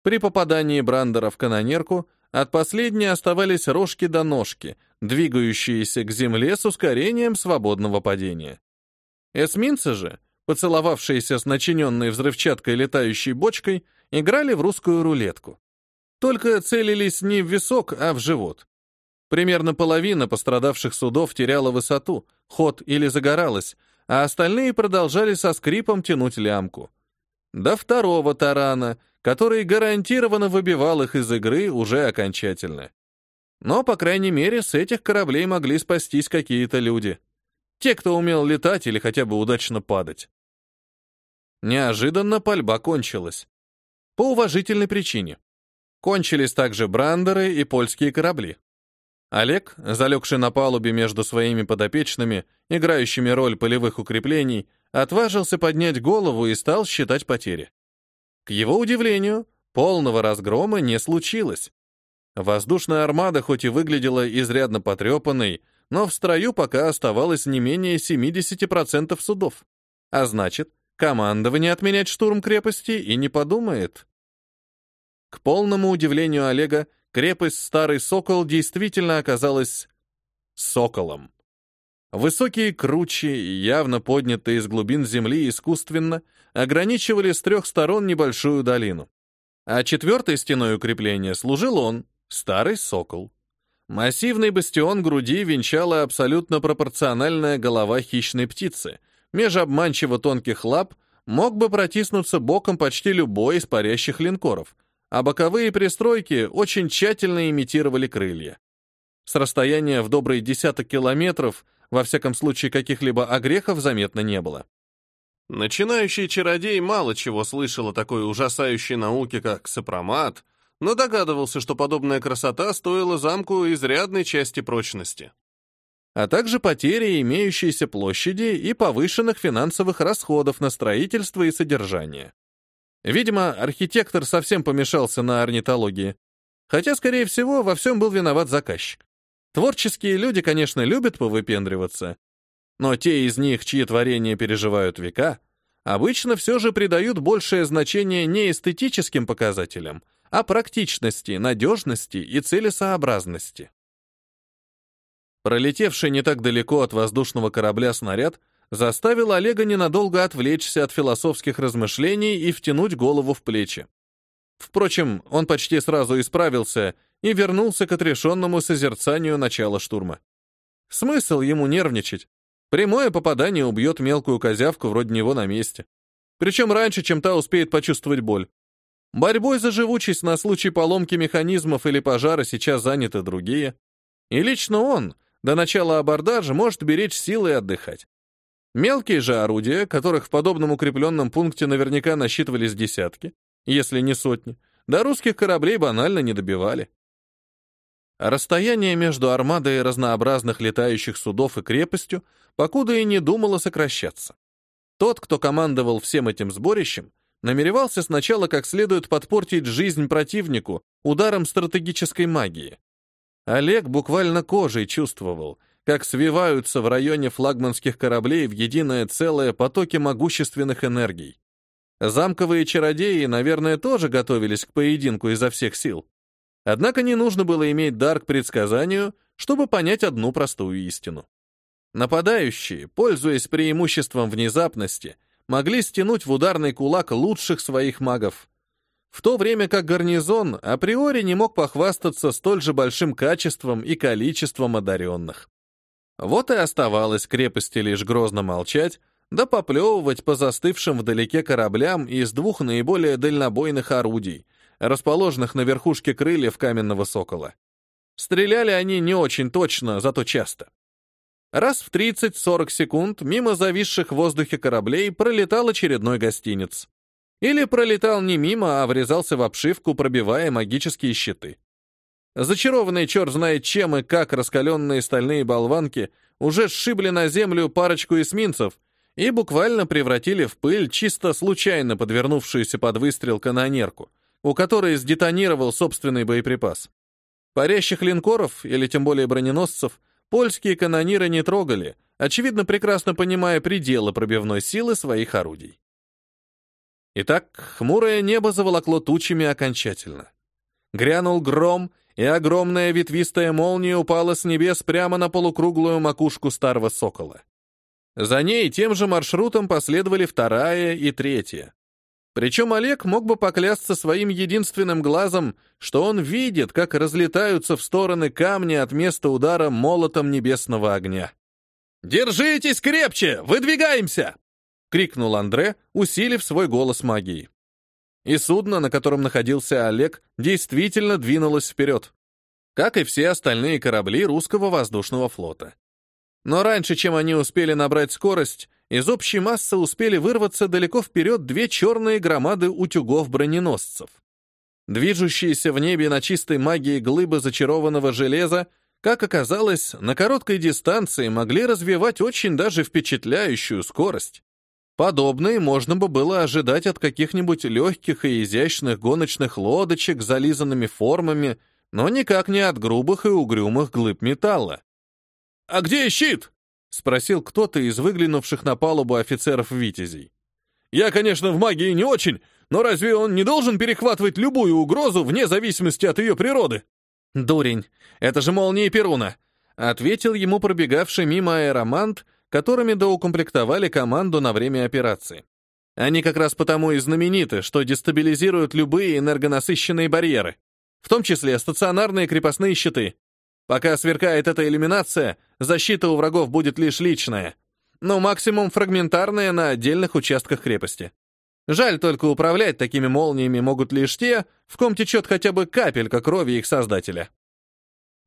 При попадании брандера в канонерку от последней оставались рожки до ножки, двигающиеся к земле с ускорением свободного падения. Эсминцы же, поцеловавшиеся с начиненной взрывчаткой летающей бочкой, играли в русскую рулетку. Только целились не в висок, а в живот. Примерно половина пострадавших судов теряла высоту, ход или загоралась, а остальные продолжали со скрипом тянуть лямку. До второго тарана, который гарантированно выбивал их из игры уже окончательно. Но, по крайней мере, с этих кораблей могли спастись какие-то люди. Те, кто умел летать или хотя бы удачно падать. Неожиданно пальба кончилась. По уважительной причине. Кончились также брандеры и польские корабли. Олег, залегший на палубе между своими подопечными, играющими роль полевых укреплений, отважился поднять голову и стал считать потери. К его удивлению, полного разгрома не случилось. Воздушная армада хоть и выглядела изрядно потрепанной, но в строю пока оставалось не менее 70% судов. А значит, командование отменять штурм крепости и не подумает. К полному удивлению Олега, крепость Старый Сокол действительно оказалась соколом. Высокие кручи, явно поднятые из глубин земли искусственно, ограничивали с трех сторон небольшую долину. А четвертой стеной укрепления служил он, Старый Сокол. Массивный бастион груди венчала абсолютно пропорциональная голова хищной птицы. Меж обманчиво тонких лап мог бы протиснуться боком почти любой из парящих линкоров, а боковые пристройки очень тщательно имитировали крылья. С расстояния в добрый десяток километров, во всяком случае каких-либо огрехов заметно не было. Начинающий чародей мало чего слышал о такой ужасающей науке, как сопромат, но догадывался, что подобная красота стоила замку изрядной части прочности. А также потери имеющейся площади и повышенных финансовых расходов на строительство и содержание. Видимо, архитектор совсем помешался на орнитологии. Хотя, скорее всего, во всем был виноват заказчик. Творческие люди, конечно, любят повыпендриваться, но те из них, чьи творения переживают века, обычно все же придают большее значение не эстетическим показателям, а практичности, надежности и целесообразности. Пролетевший не так далеко от воздушного корабля снаряд заставил Олега ненадолго отвлечься от философских размышлений и втянуть голову в плечи. Впрочем, он почти сразу исправился и вернулся к отрешенному созерцанию начала штурма. Смысл ему нервничать? Прямое попадание убьет мелкую козявку вроде него на месте. Причем раньше, чем та успеет почувствовать боль. Борьбой за живучесть на случай поломки механизмов или пожара сейчас заняты другие. И лично он до начала абордажа может беречь силы и отдыхать. Мелкие же орудия, которых в подобном укрепленном пункте наверняка насчитывались десятки, если не сотни, до русских кораблей банально не добивали. Расстояние между армадой разнообразных летающих судов и крепостью покуда и не думало сокращаться. Тот, кто командовал всем этим сборищем, намеревался сначала как следует подпортить жизнь противнику ударом стратегической магии. Олег буквально кожей чувствовал — как свиваются в районе флагманских кораблей в единое целое потоки могущественных энергий. Замковые чародеи, наверное, тоже готовились к поединку изо всех сил. Однако не нужно было иметь дар к предсказанию, чтобы понять одну простую истину. Нападающие, пользуясь преимуществом внезапности, могли стянуть в ударный кулак лучших своих магов, в то время как гарнизон априори не мог похвастаться столь же большим качеством и количеством одаренных. Вот и оставалось крепости лишь грозно молчать, да поплевывать по застывшим вдалеке кораблям из двух наиболее дальнобойных орудий, расположенных на верхушке крыльев каменного сокола. Стреляли они не очень точно, зато часто. Раз в 30-40 секунд мимо зависших в воздухе кораблей пролетал очередной гостиниц. Или пролетал не мимо, а врезался в обшивку, пробивая магические щиты. Зачарованный черт знает чем и как раскаленные стальные болванки уже сшибли на землю парочку эсминцев и буквально превратили в пыль чисто случайно подвернувшуюся под выстрел канонерку, у которой сдетонировал собственный боеприпас. Парящих линкоров, или тем более броненосцев, польские канониры не трогали, очевидно, прекрасно понимая пределы пробивной силы своих орудий. Итак, хмурое небо заволокло тучами окончательно. Грянул гром, и огромная ветвистая молния упала с небес прямо на полукруглую макушку старого сокола. За ней тем же маршрутом последовали вторая и третья. Причем Олег мог бы поклясться своим единственным глазом, что он видит, как разлетаются в стороны камни от места удара молотом небесного огня. «Держитесь крепче! Выдвигаемся!» — крикнул Андре, усилив свой голос магии и судно, на котором находился Олег, действительно двинулось вперед, как и все остальные корабли русского воздушного флота. Но раньше, чем они успели набрать скорость, из общей массы успели вырваться далеко вперед две черные громады утюгов-броненосцев. Движущиеся в небе на чистой магии глыбы зачарованного железа, как оказалось, на короткой дистанции могли развивать очень даже впечатляющую скорость. Подобное можно бы было ожидать от каких-нибудь легких и изящных гоночных лодочек с зализанными формами, но никак не от грубых и угрюмых глыб металла. «А где щит?» — спросил кто-то из выглянувших на палубу офицеров-витязей. «Я, конечно, в магии не очень, но разве он не должен перехватывать любую угрозу вне зависимости от ее природы?» «Дурень, это же молния Перуна!» — ответил ему пробегавший мимо аэромант, которыми доукомплектовали команду на время операции. Они как раз потому и знамениты, что дестабилизируют любые энергонасыщенные барьеры, в том числе стационарные крепостные щиты. Пока сверкает эта иллюминация, защита у врагов будет лишь личная, но максимум фрагментарная на отдельных участках крепости. Жаль только управлять такими молниями могут лишь те, в ком течет хотя бы капелька крови их создателя.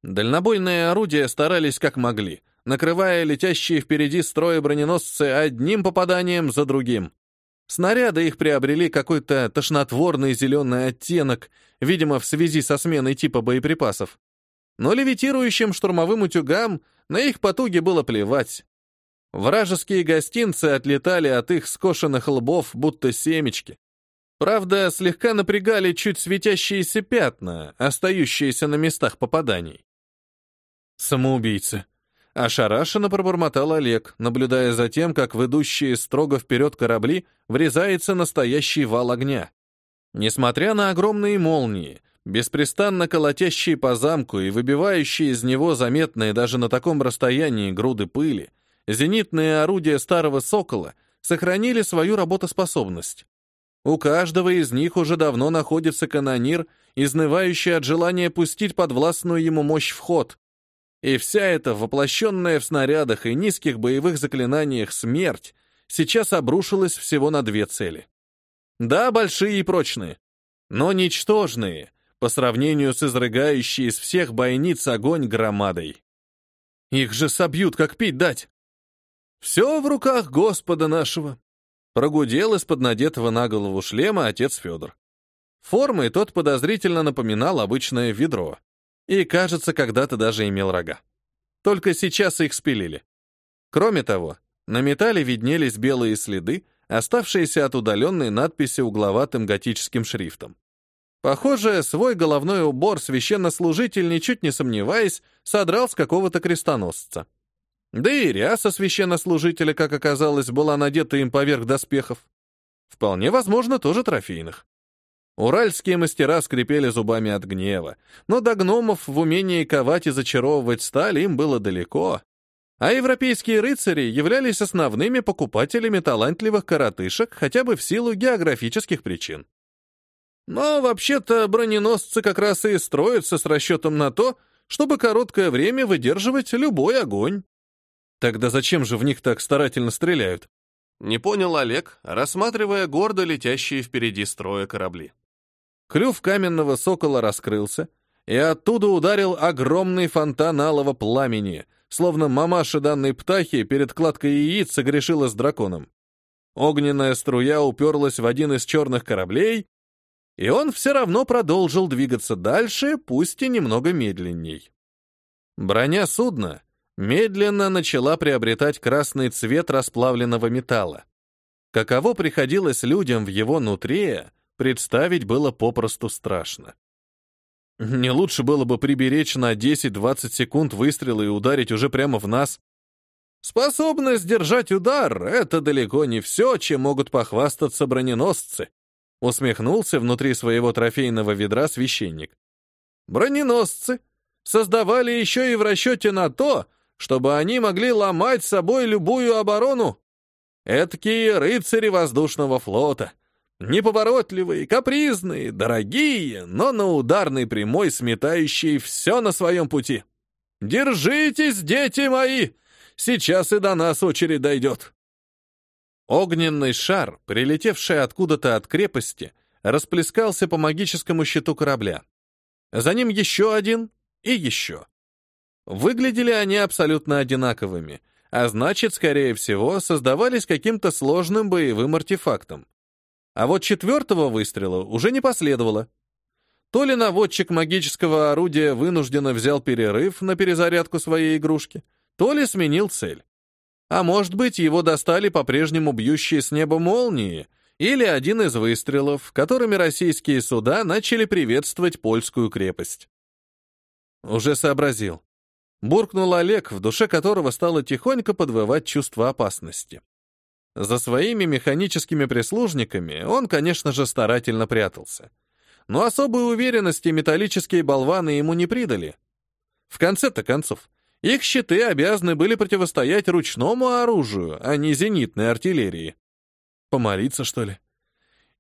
Дальнобойные орудия старались как могли, накрывая летящие впереди строя броненосцы одним попаданием за другим. Снаряды их приобрели какой-то тошнотворный зеленый оттенок, видимо, в связи со сменой типа боеприпасов. Но левитирующим штурмовым утюгам на их потуги было плевать. Вражеские гостинцы отлетали от их скошенных лбов, будто семечки. Правда, слегка напрягали чуть светящиеся пятна, остающиеся на местах попаданий. «Самоубийцы», Ошарашенно пробормотал Олег, наблюдая за тем, как в идущие строго вперед корабли врезается настоящий вал огня. Несмотря на огромные молнии, беспрестанно колотящие по замку и выбивающие из него заметные даже на таком расстоянии груды пыли, зенитные орудия старого «Сокола» сохранили свою работоспособность. У каждого из них уже давно находится канонир, изнывающий от желания пустить подвластную ему мощь в ход, и вся эта воплощенная в снарядах и низких боевых заклинаниях смерть сейчас обрушилась всего на две цели. Да, большие и прочные, но ничтожные по сравнению с изрыгающей из всех бойниц огонь громадой. Их же собьют, как пить дать. Все в руках Господа нашего. Прогудел из-под надетого на голову шлема отец Федор. Формой тот подозрительно напоминал обычное ведро и, кажется, когда-то даже имел рога. Только сейчас их спилили. Кроме того, на металле виднелись белые следы, оставшиеся от удаленной надписи угловатым готическим шрифтом. Похоже, свой головной убор священнослужитель, ничуть не сомневаясь, содрал с какого-то крестоносца. Да и ряса священнослужителя, как оказалось, была надета им поверх доспехов. Вполне возможно, тоже трофейных. Уральские мастера скрипели зубами от гнева, но до гномов в умении ковать и зачаровывать сталь им было далеко. А европейские рыцари являлись основными покупателями талантливых коротышек хотя бы в силу географических причин. Но вообще-то броненосцы как раз и строятся с расчетом на то, чтобы короткое время выдерживать любой огонь. Тогда зачем же в них так старательно стреляют? Не понял Олег, рассматривая гордо летящие впереди строя корабли. Клюв каменного сокола раскрылся, и оттуда ударил огромный фонтан алого пламени, словно мамаша данной птахи перед кладкой яиц согрешила с драконом. Огненная струя уперлась в один из черных кораблей, и он все равно продолжил двигаться дальше, пусть и немного медленней. Броня судна медленно начала приобретать красный цвет расплавленного металла. Каково приходилось людям в его нутре, представить было попросту страшно. Не лучше было бы приберечь на 10-20 секунд выстрелы и ударить уже прямо в нас? Способность держать удар — это далеко не все, чем могут похвастаться броненосцы, усмехнулся внутри своего трофейного ведра священник. Броненосцы создавали еще и в расчете на то, чтобы они могли ломать собой любую оборону. Эдакие рыцари воздушного флота — Неповоротливые, капризные, дорогие, но на ударной прямой сметающие все на своем пути. Держитесь, дети мои! Сейчас и до нас очередь дойдет. Огненный шар, прилетевший откуда-то от крепости, расплескался по магическому щиту корабля. За ним еще один и еще. Выглядели они абсолютно одинаковыми, а значит, скорее всего, создавались каким-то сложным боевым артефактом. А вот четвертого выстрела уже не последовало. То ли наводчик магического орудия вынужденно взял перерыв на перезарядку своей игрушки, то ли сменил цель. А может быть, его достали по-прежнему бьющие с неба молнии, или один из выстрелов, которыми российские суда начали приветствовать польскую крепость. Уже сообразил. Буркнул Олег, в душе которого стало тихонько подвывать чувство опасности. За своими механическими прислужниками он, конечно же, старательно прятался. Но особой уверенности металлические болваны ему не придали. В конце-то концов, их щиты обязаны были противостоять ручному оружию, а не зенитной артиллерии. Помолиться, что ли?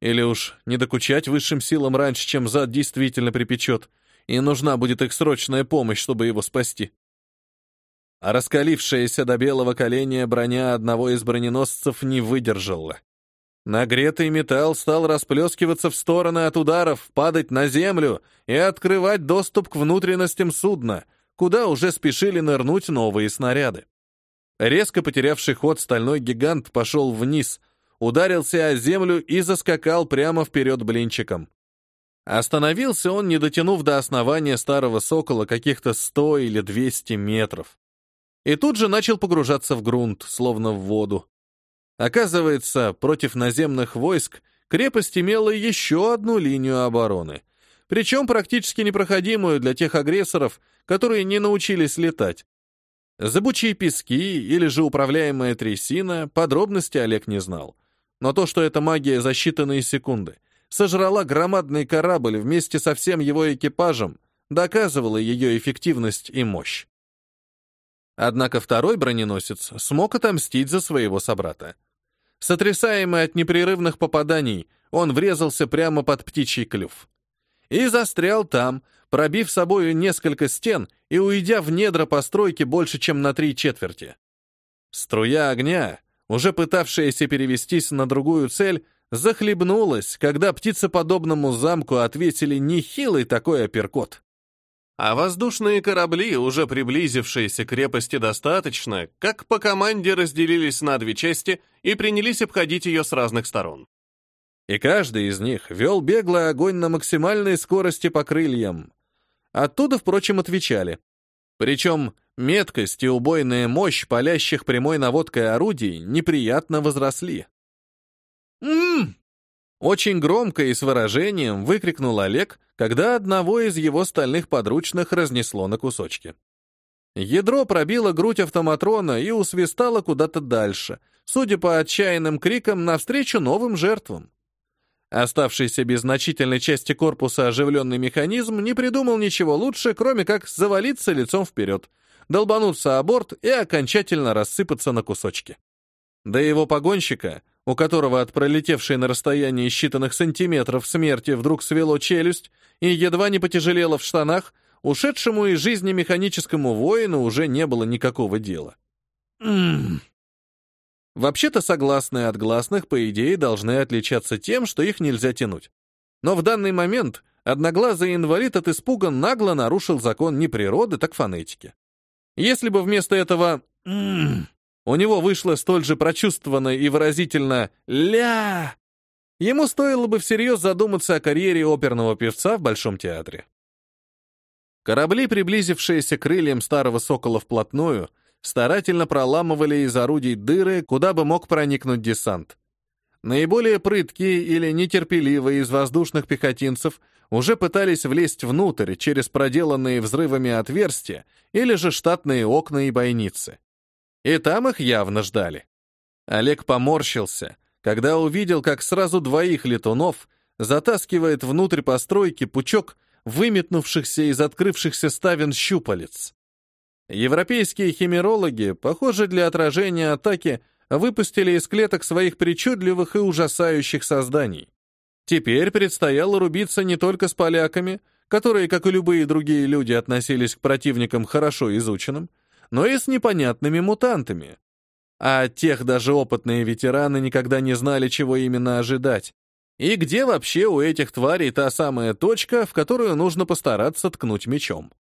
Или уж не докучать высшим силам раньше, чем зад действительно припечет, и нужна будет их срочная помощь, чтобы его спасти а раскалившаяся до белого коленя броня одного из броненосцев не выдержала. Нагретый металл стал расплескиваться в стороны от ударов, падать на землю и открывать доступ к внутренностям судна, куда уже спешили нырнуть новые снаряды. Резко потерявший ход стальной гигант пошел вниз, ударился о землю и заскакал прямо вперед блинчиком. Остановился он, не дотянув до основания старого сокола каких-то сто или двести метров и тут же начал погружаться в грунт, словно в воду. Оказывается, против наземных войск крепость имела еще одну линию обороны, причем практически непроходимую для тех агрессоров, которые не научились летать. Зыбучие пески или же управляемая трясина, подробности Олег не знал. Но то, что эта магия за считанные секунды сожрала громадный корабль вместе со всем его экипажем, доказывало ее эффективность и мощь. Однако второй броненосец смог отомстить за своего собрата. Сотрясаемый от непрерывных попаданий, он врезался прямо под птичий клюв. И застрял там, пробив собою несколько стен и уйдя в недра постройки больше, чем на три четверти. Струя огня, уже пытавшаяся перевестись на другую цель, захлебнулась, когда птицеподобному замку ответили нехилый такой апперкот. А воздушные корабли, уже приблизившиеся к крепости достаточно, как по команде разделились на две части и принялись обходить ее с разных сторон. И каждый из них вел беглый огонь на максимальной скорости по крыльям. Оттуда, впрочем, отвечали. Причем меткость и убойная мощь палящих прямой наводкой орудий неприятно возросли. «М-м-м!» Очень громко и с выражением выкрикнул Олег, когда одного из его стальных подручных разнесло на кусочки. Ядро пробило грудь автоматрона и усвистало куда-то дальше, судя по отчаянным крикам, навстречу новым жертвам. Оставшийся без значительной части корпуса оживленный механизм не придумал ничего лучше, кроме как завалиться лицом вперед, долбануться о борт и окончательно рассыпаться на кусочки. До его погонщика у которого от пролетевшей на расстоянии считанных сантиметров смерти вдруг свело челюсть и едва не потяжелело в штанах, ушедшему из жизни механическому воину уже не было никакого дела. М Вообще-то согласные от гласных, по идее, должны отличаться тем, что их нельзя тянуть. Но в данный момент одноглазый инвалид от испуга нагло нарушил закон не природы, так фонетики. Если бы вместо этого у него вышло столь же прочувствованно и выразительно «ля», ему стоило бы всерьез задуматься о карьере оперного певца в Большом театре. Корабли, приблизившиеся к крыльям старого сокола вплотную, старательно проламывали из орудий дыры, куда бы мог проникнуть десант. Наиболее прыткие или нетерпеливые из воздушных пехотинцев уже пытались влезть внутрь через проделанные взрывами отверстия или же штатные окна и бойницы. И там их явно ждали. Олег поморщился, когда увидел, как сразу двоих летунов затаскивает внутрь постройки пучок выметнувшихся из открывшихся ставен щупалец. Европейские химерологи, похоже, для отражения атаки, выпустили из клеток своих причудливых и ужасающих созданий. Теперь предстояло рубиться не только с поляками, которые, как и любые другие люди, относились к противникам хорошо изученным, но и с непонятными мутантами. А тех даже опытные ветераны никогда не знали, чего именно ожидать. И где вообще у этих тварей та самая точка, в которую нужно постараться ткнуть мечом?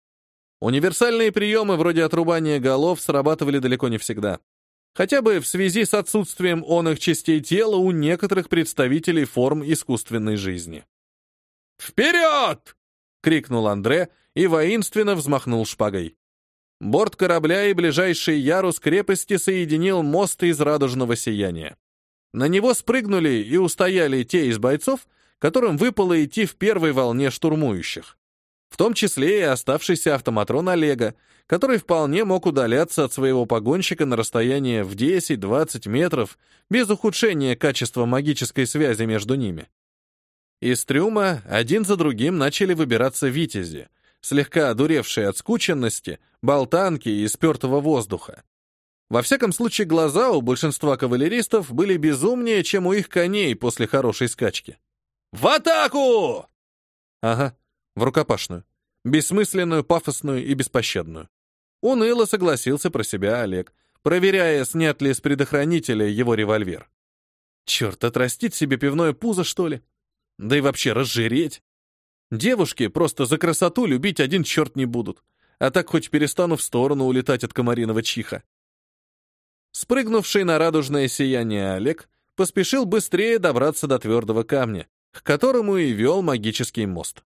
Универсальные приемы вроде отрубания голов срабатывали далеко не всегда. Хотя бы в связи с отсутствием он их частей тела у некоторых представителей форм искусственной жизни. «Вперед!» — крикнул Андре и воинственно взмахнул шпагой. Борт корабля и ближайший ярус крепости соединил мост из радужного сияния. На него спрыгнули и устояли те из бойцов, которым выпало идти в первой волне штурмующих. В том числе и оставшийся автоматрон Олега, который вполне мог удаляться от своего погонщика на расстояние в 10-20 метров без ухудшения качества магической связи между ними. Из трюма один за другим начали выбираться витязи, слегка одуревшие от скученности, болтанки и спертого воздуха. Во всяком случае, глаза у большинства кавалеристов были безумнее, чем у их коней после хорошей скачки. «В атаку!» Ага, в рукопашную. Бессмысленную, пафосную и беспощадную. Уныло согласился про себя Олег, проверяя, снят ли с предохранителя его револьвер. Черт, отрастить себе пивное пузо, что ли? Да и вообще разжиреть. Девушки просто за красоту любить один черт не будут, а так хоть перестану в сторону улетать от комариного чиха. Спрыгнувший на радужное сияние Олег поспешил быстрее добраться до твердого камня, к которому и вел магический мост.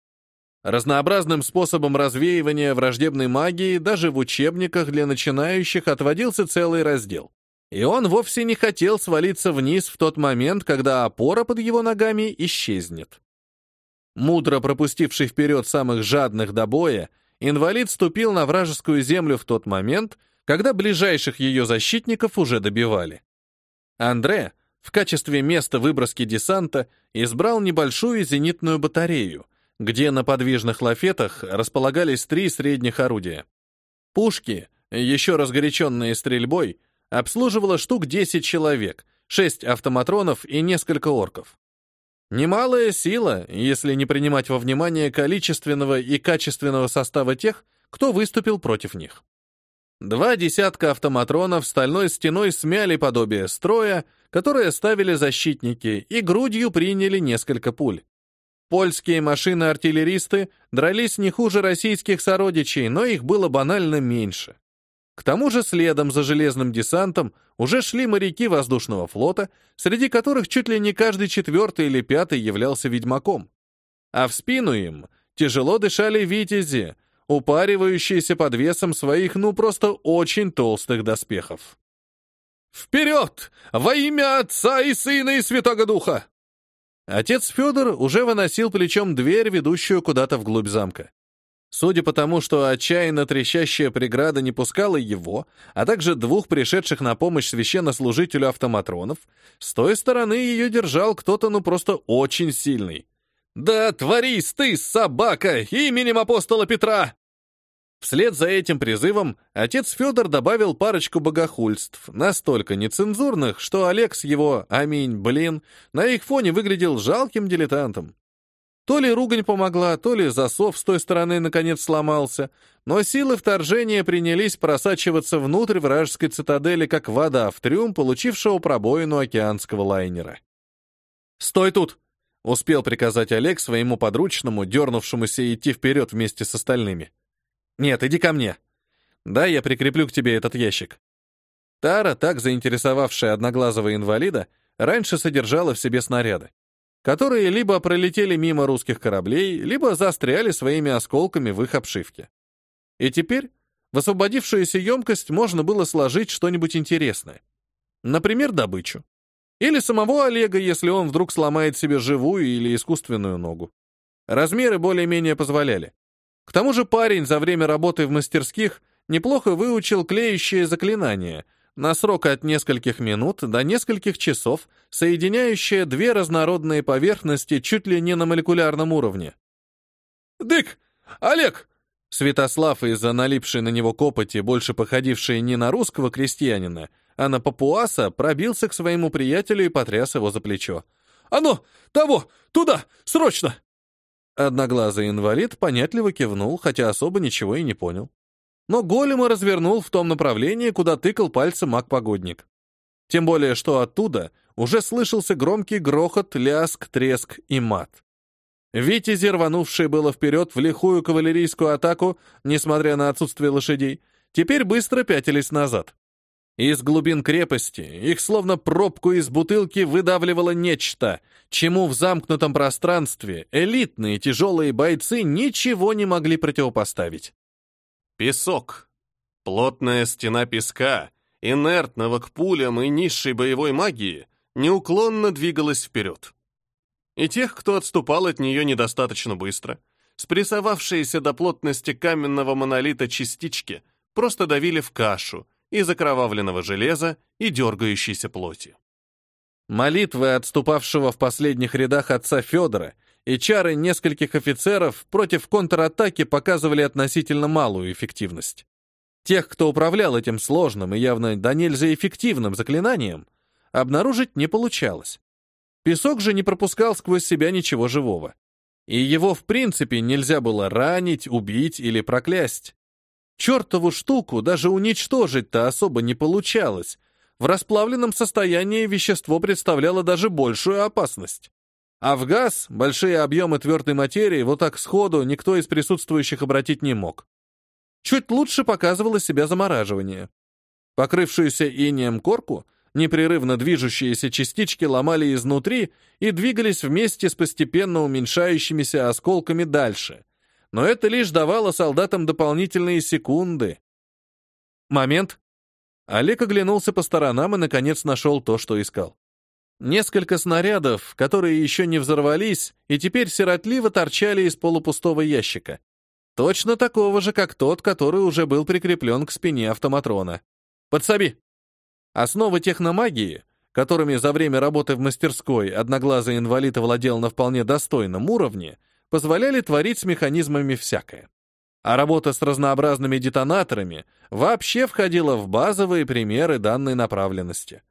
Разнообразным способом развеивания враждебной магии даже в учебниках для начинающих отводился целый раздел. И он вовсе не хотел свалиться вниз в тот момент, когда опора под его ногами исчезнет. Мудро пропустивший вперед самых жадных до боя, инвалид ступил на вражескую землю в тот момент, когда ближайших ее защитников уже добивали. Андре в качестве места выброски десанта избрал небольшую зенитную батарею, где на подвижных лафетах располагались три средних орудия. Пушки, еще разгоряченные стрельбой, обслуживало штук 10 человек, 6 автоматронов и несколько орков. Немалая сила, если не принимать во внимание количественного и качественного состава тех, кто выступил против них. Два десятка автоматронов стальной стеной смяли подобие строя, которое ставили защитники, и грудью приняли несколько пуль. Польские машины-артиллеристы дрались не хуже российских сородичей, но их было банально меньше. К тому же следом за железным десантом уже шли моряки воздушного флота, среди которых чуть ли не каждый четвертый или пятый являлся ведьмаком. А в спину им тяжело дышали витязи, упаривающиеся под весом своих, ну, просто очень толстых доспехов. «Вперед! Во имя Отца и Сына и Святого Духа!» Отец Федор уже выносил плечом дверь, ведущую куда-то вглубь замка. Судя по тому, что отчаянно трещащая преграда не пускала его, а также двух пришедших на помощь священнослужителю автоматронов, с той стороны ее держал кто-то ну просто очень сильный. «Да творись ты, собака, именем апостола Петра!» Вслед за этим призывом отец Федор добавил парочку богохульств, настолько нецензурных, что Олег с его «Аминь, блин» на их фоне выглядел жалким дилетантом. То ли ругань помогла, то ли засов с той стороны наконец сломался, но силы вторжения принялись просачиваться внутрь вражеской цитадели, как вода в трюм, получившего пробоину океанского лайнера. «Стой тут!» Успел приказать Олег своему подручному, дернувшемуся идти вперед вместе с остальными. «Нет, иди ко мне. Да, я прикреплю к тебе этот ящик». Тара, так заинтересовавшая одноглазого инвалида, раньше содержала в себе снаряды, которые либо пролетели мимо русских кораблей, либо застряли своими осколками в их обшивке. И теперь в освободившуюся емкость можно было сложить что-нибудь интересное. Например, добычу. Или самого Олега, если он вдруг сломает себе живую или искусственную ногу. Размеры более-менее позволяли. К тому же парень за время работы в мастерских неплохо выучил клеющие заклинания на срок от нескольких минут до нескольких часов, соединяющие две разнородные поверхности чуть ли не на молекулярном уровне. «Дык! Олег!» Святослав, из-за налипшей на него копоти, больше походившей не на русского крестьянина, а на папуаса, пробился к своему приятелю и потряс его за плечо. «А ну, того! Туда! Срочно!» Одноглазый инвалид понятливо кивнул, хотя особо ничего и не понял. Но голема развернул в том направлении, куда тыкал пальцем маг-погодник. Тем более, что оттуда уже слышался громкий грохот, ляск, треск и мат. Витязи, рванувшие было вперед в лихую кавалерийскую атаку, несмотря на отсутствие лошадей, теперь быстро пятились назад. Из глубин крепости их словно пробку из бутылки выдавливало нечто, чему в замкнутом пространстве элитные тяжелые бойцы ничего не могли противопоставить. Песок. Плотная стена песка, инертного к пулям и низшей боевой магии, неуклонно двигалась вперед и тех, кто отступал от нее недостаточно быстро. Спрессовавшиеся до плотности каменного монолита частички просто давили в кашу из окровавленного железа и дергающейся плоти. Молитвы отступавшего в последних рядах отца Федора и чары нескольких офицеров против контратаки показывали относительно малую эффективность. Тех, кто управлял этим сложным и явно до нельзя эффективным заклинанием, обнаружить не получалось. Песок же не пропускал сквозь себя ничего живого. И его, в принципе, нельзя было ранить, убить или проклясть. Чертову штуку даже уничтожить-то особо не получалось. В расплавленном состоянии вещество представляло даже большую опасность. А в газ большие объемы твердой материи вот так сходу никто из присутствующих обратить не мог. Чуть лучше показывало себя замораживание. Покрывшуюся инеем корку — Непрерывно движущиеся частички ломали изнутри и двигались вместе с постепенно уменьшающимися осколками дальше. Но это лишь давало солдатам дополнительные секунды. Момент. Олег оглянулся по сторонам и, наконец, нашел то, что искал. Несколько снарядов, которые еще не взорвались, и теперь сиротливо торчали из полупустого ящика. Точно такого же, как тот, который уже был прикреплен к спине автоматрона. «Подсоби!» Основы техномагии, которыми за время работы в мастерской одноглазый инвалид владел на вполне достойном уровне, позволяли творить с механизмами всякое. А работа с разнообразными детонаторами вообще входила в базовые примеры данной направленности.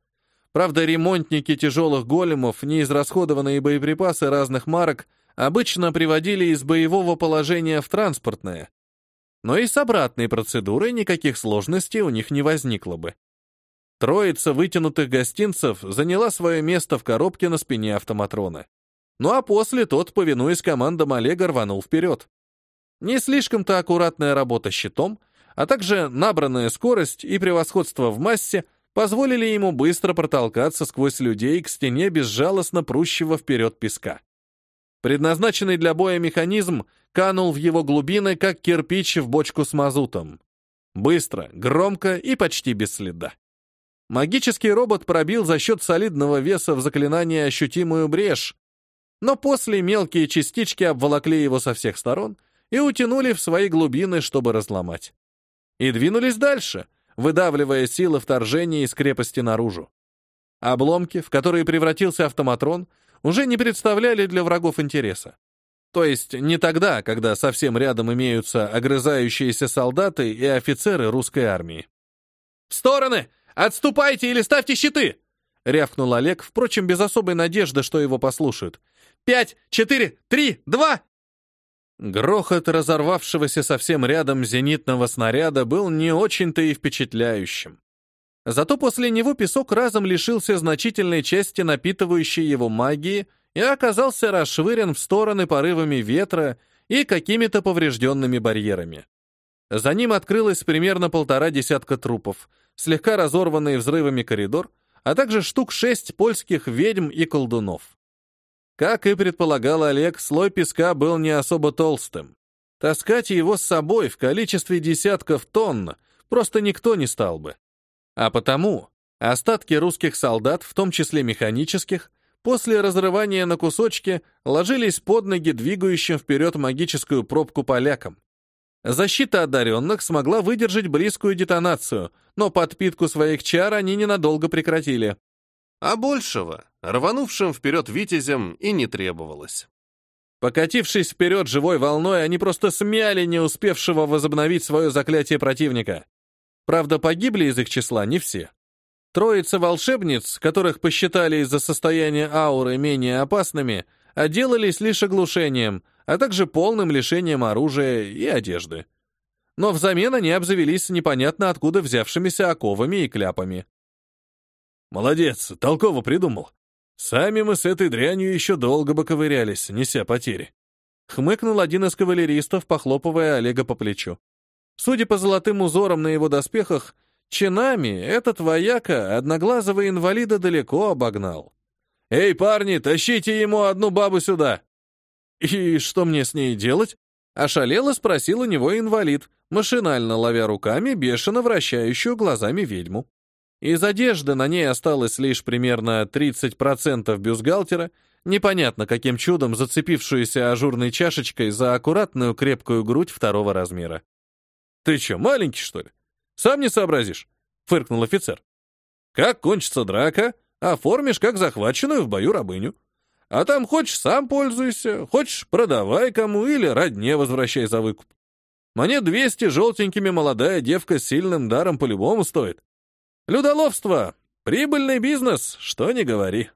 Правда, ремонтники тяжелых големов неизрасходованные боеприпасы разных марок обычно приводили из боевого положения в транспортное. Но и с обратной процедурой никаких сложностей у них не возникло бы. Троица вытянутых гостинцев заняла свое место в коробке на спине автоматрона. Ну а после тот, повинуясь командам Олега, рванул вперед. Не слишком-то аккуратная работа щитом, а также набранная скорость и превосходство в массе позволили ему быстро протолкаться сквозь людей к стене безжалостно прущего вперед песка. Предназначенный для боя механизм канул в его глубины, как кирпич в бочку с мазутом. Быстро, громко и почти без следа. Магический робот пробил за счет солидного веса в заклинании ощутимую брешь, но после мелкие частички обволокли его со всех сторон и утянули в свои глубины, чтобы разломать. И двинулись дальше, выдавливая силы вторжения из крепости наружу. Обломки, в которые превратился автоматрон, уже не представляли для врагов интереса. То есть не тогда, когда совсем рядом имеются огрызающиеся солдаты и офицеры русской армии. «В стороны! «Отступайте или ставьте щиты!» — рявкнул Олег, впрочем, без особой надежды, что его послушают. «Пять, четыре, три, два!» Грохот разорвавшегося совсем рядом зенитного снаряда был не очень-то и впечатляющим. Зато после него песок разом лишился значительной части напитывающей его магии и оказался расшвырен в стороны порывами ветра и какими-то поврежденными барьерами. За ним открылось примерно полтора десятка трупов, слегка разорванный взрывами коридор, а также штук шесть польских ведьм и колдунов. Как и предполагал Олег, слой песка был не особо толстым. Таскать его с собой в количестве десятков тонн просто никто не стал бы. А потому остатки русских солдат, в том числе механических, после разрывания на кусочки ложились под ноги двигающим вперед магическую пробку полякам. Защита одаренных смогла выдержать близкую детонацию, но подпитку своих чар они ненадолго прекратили. А большего рванувшим вперед витязем и не требовалось. Покатившись вперед живой волной, они просто смяли не успевшего возобновить свое заклятие противника. Правда, погибли из их числа не все. Троица волшебниц, которых посчитали из-за состояния ауры менее опасными, отделались лишь оглушением — а также полным лишением оружия и одежды. Но взамен они обзавелись непонятно откуда взявшимися оковами и кляпами. «Молодец, толково придумал. Сами мы с этой дрянью еще долго бы ковырялись, неся потери». Хмыкнул один из кавалеристов, похлопывая Олега по плечу. Судя по золотым узорам на его доспехах, чинами этот вояка одноглазого инвалида далеко обогнал. «Эй, парни, тащите ему одну бабу сюда!» «И что мне с ней делать?» — ошалело спросил у него инвалид, машинально ловя руками бешено вращающую глазами ведьму. Из одежды на ней осталось лишь примерно 30% бюстгальтера, непонятно каким чудом зацепившуюся ажурной чашечкой за аккуратную крепкую грудь второго размера. «Ты что, маленький, что ли? Сам не сообразишь?» — фыркнул офицер. «Как кончится драка, оформишь как захваченную в бою рабыню. А там хочешь сам пользуйся, хочешь продавай кому или родне возвращай за выкуп. Мне двести желтенькими молодая девка с сильным даром по-любому стоит. Людоловство — прибыльный бизнес, что не говори.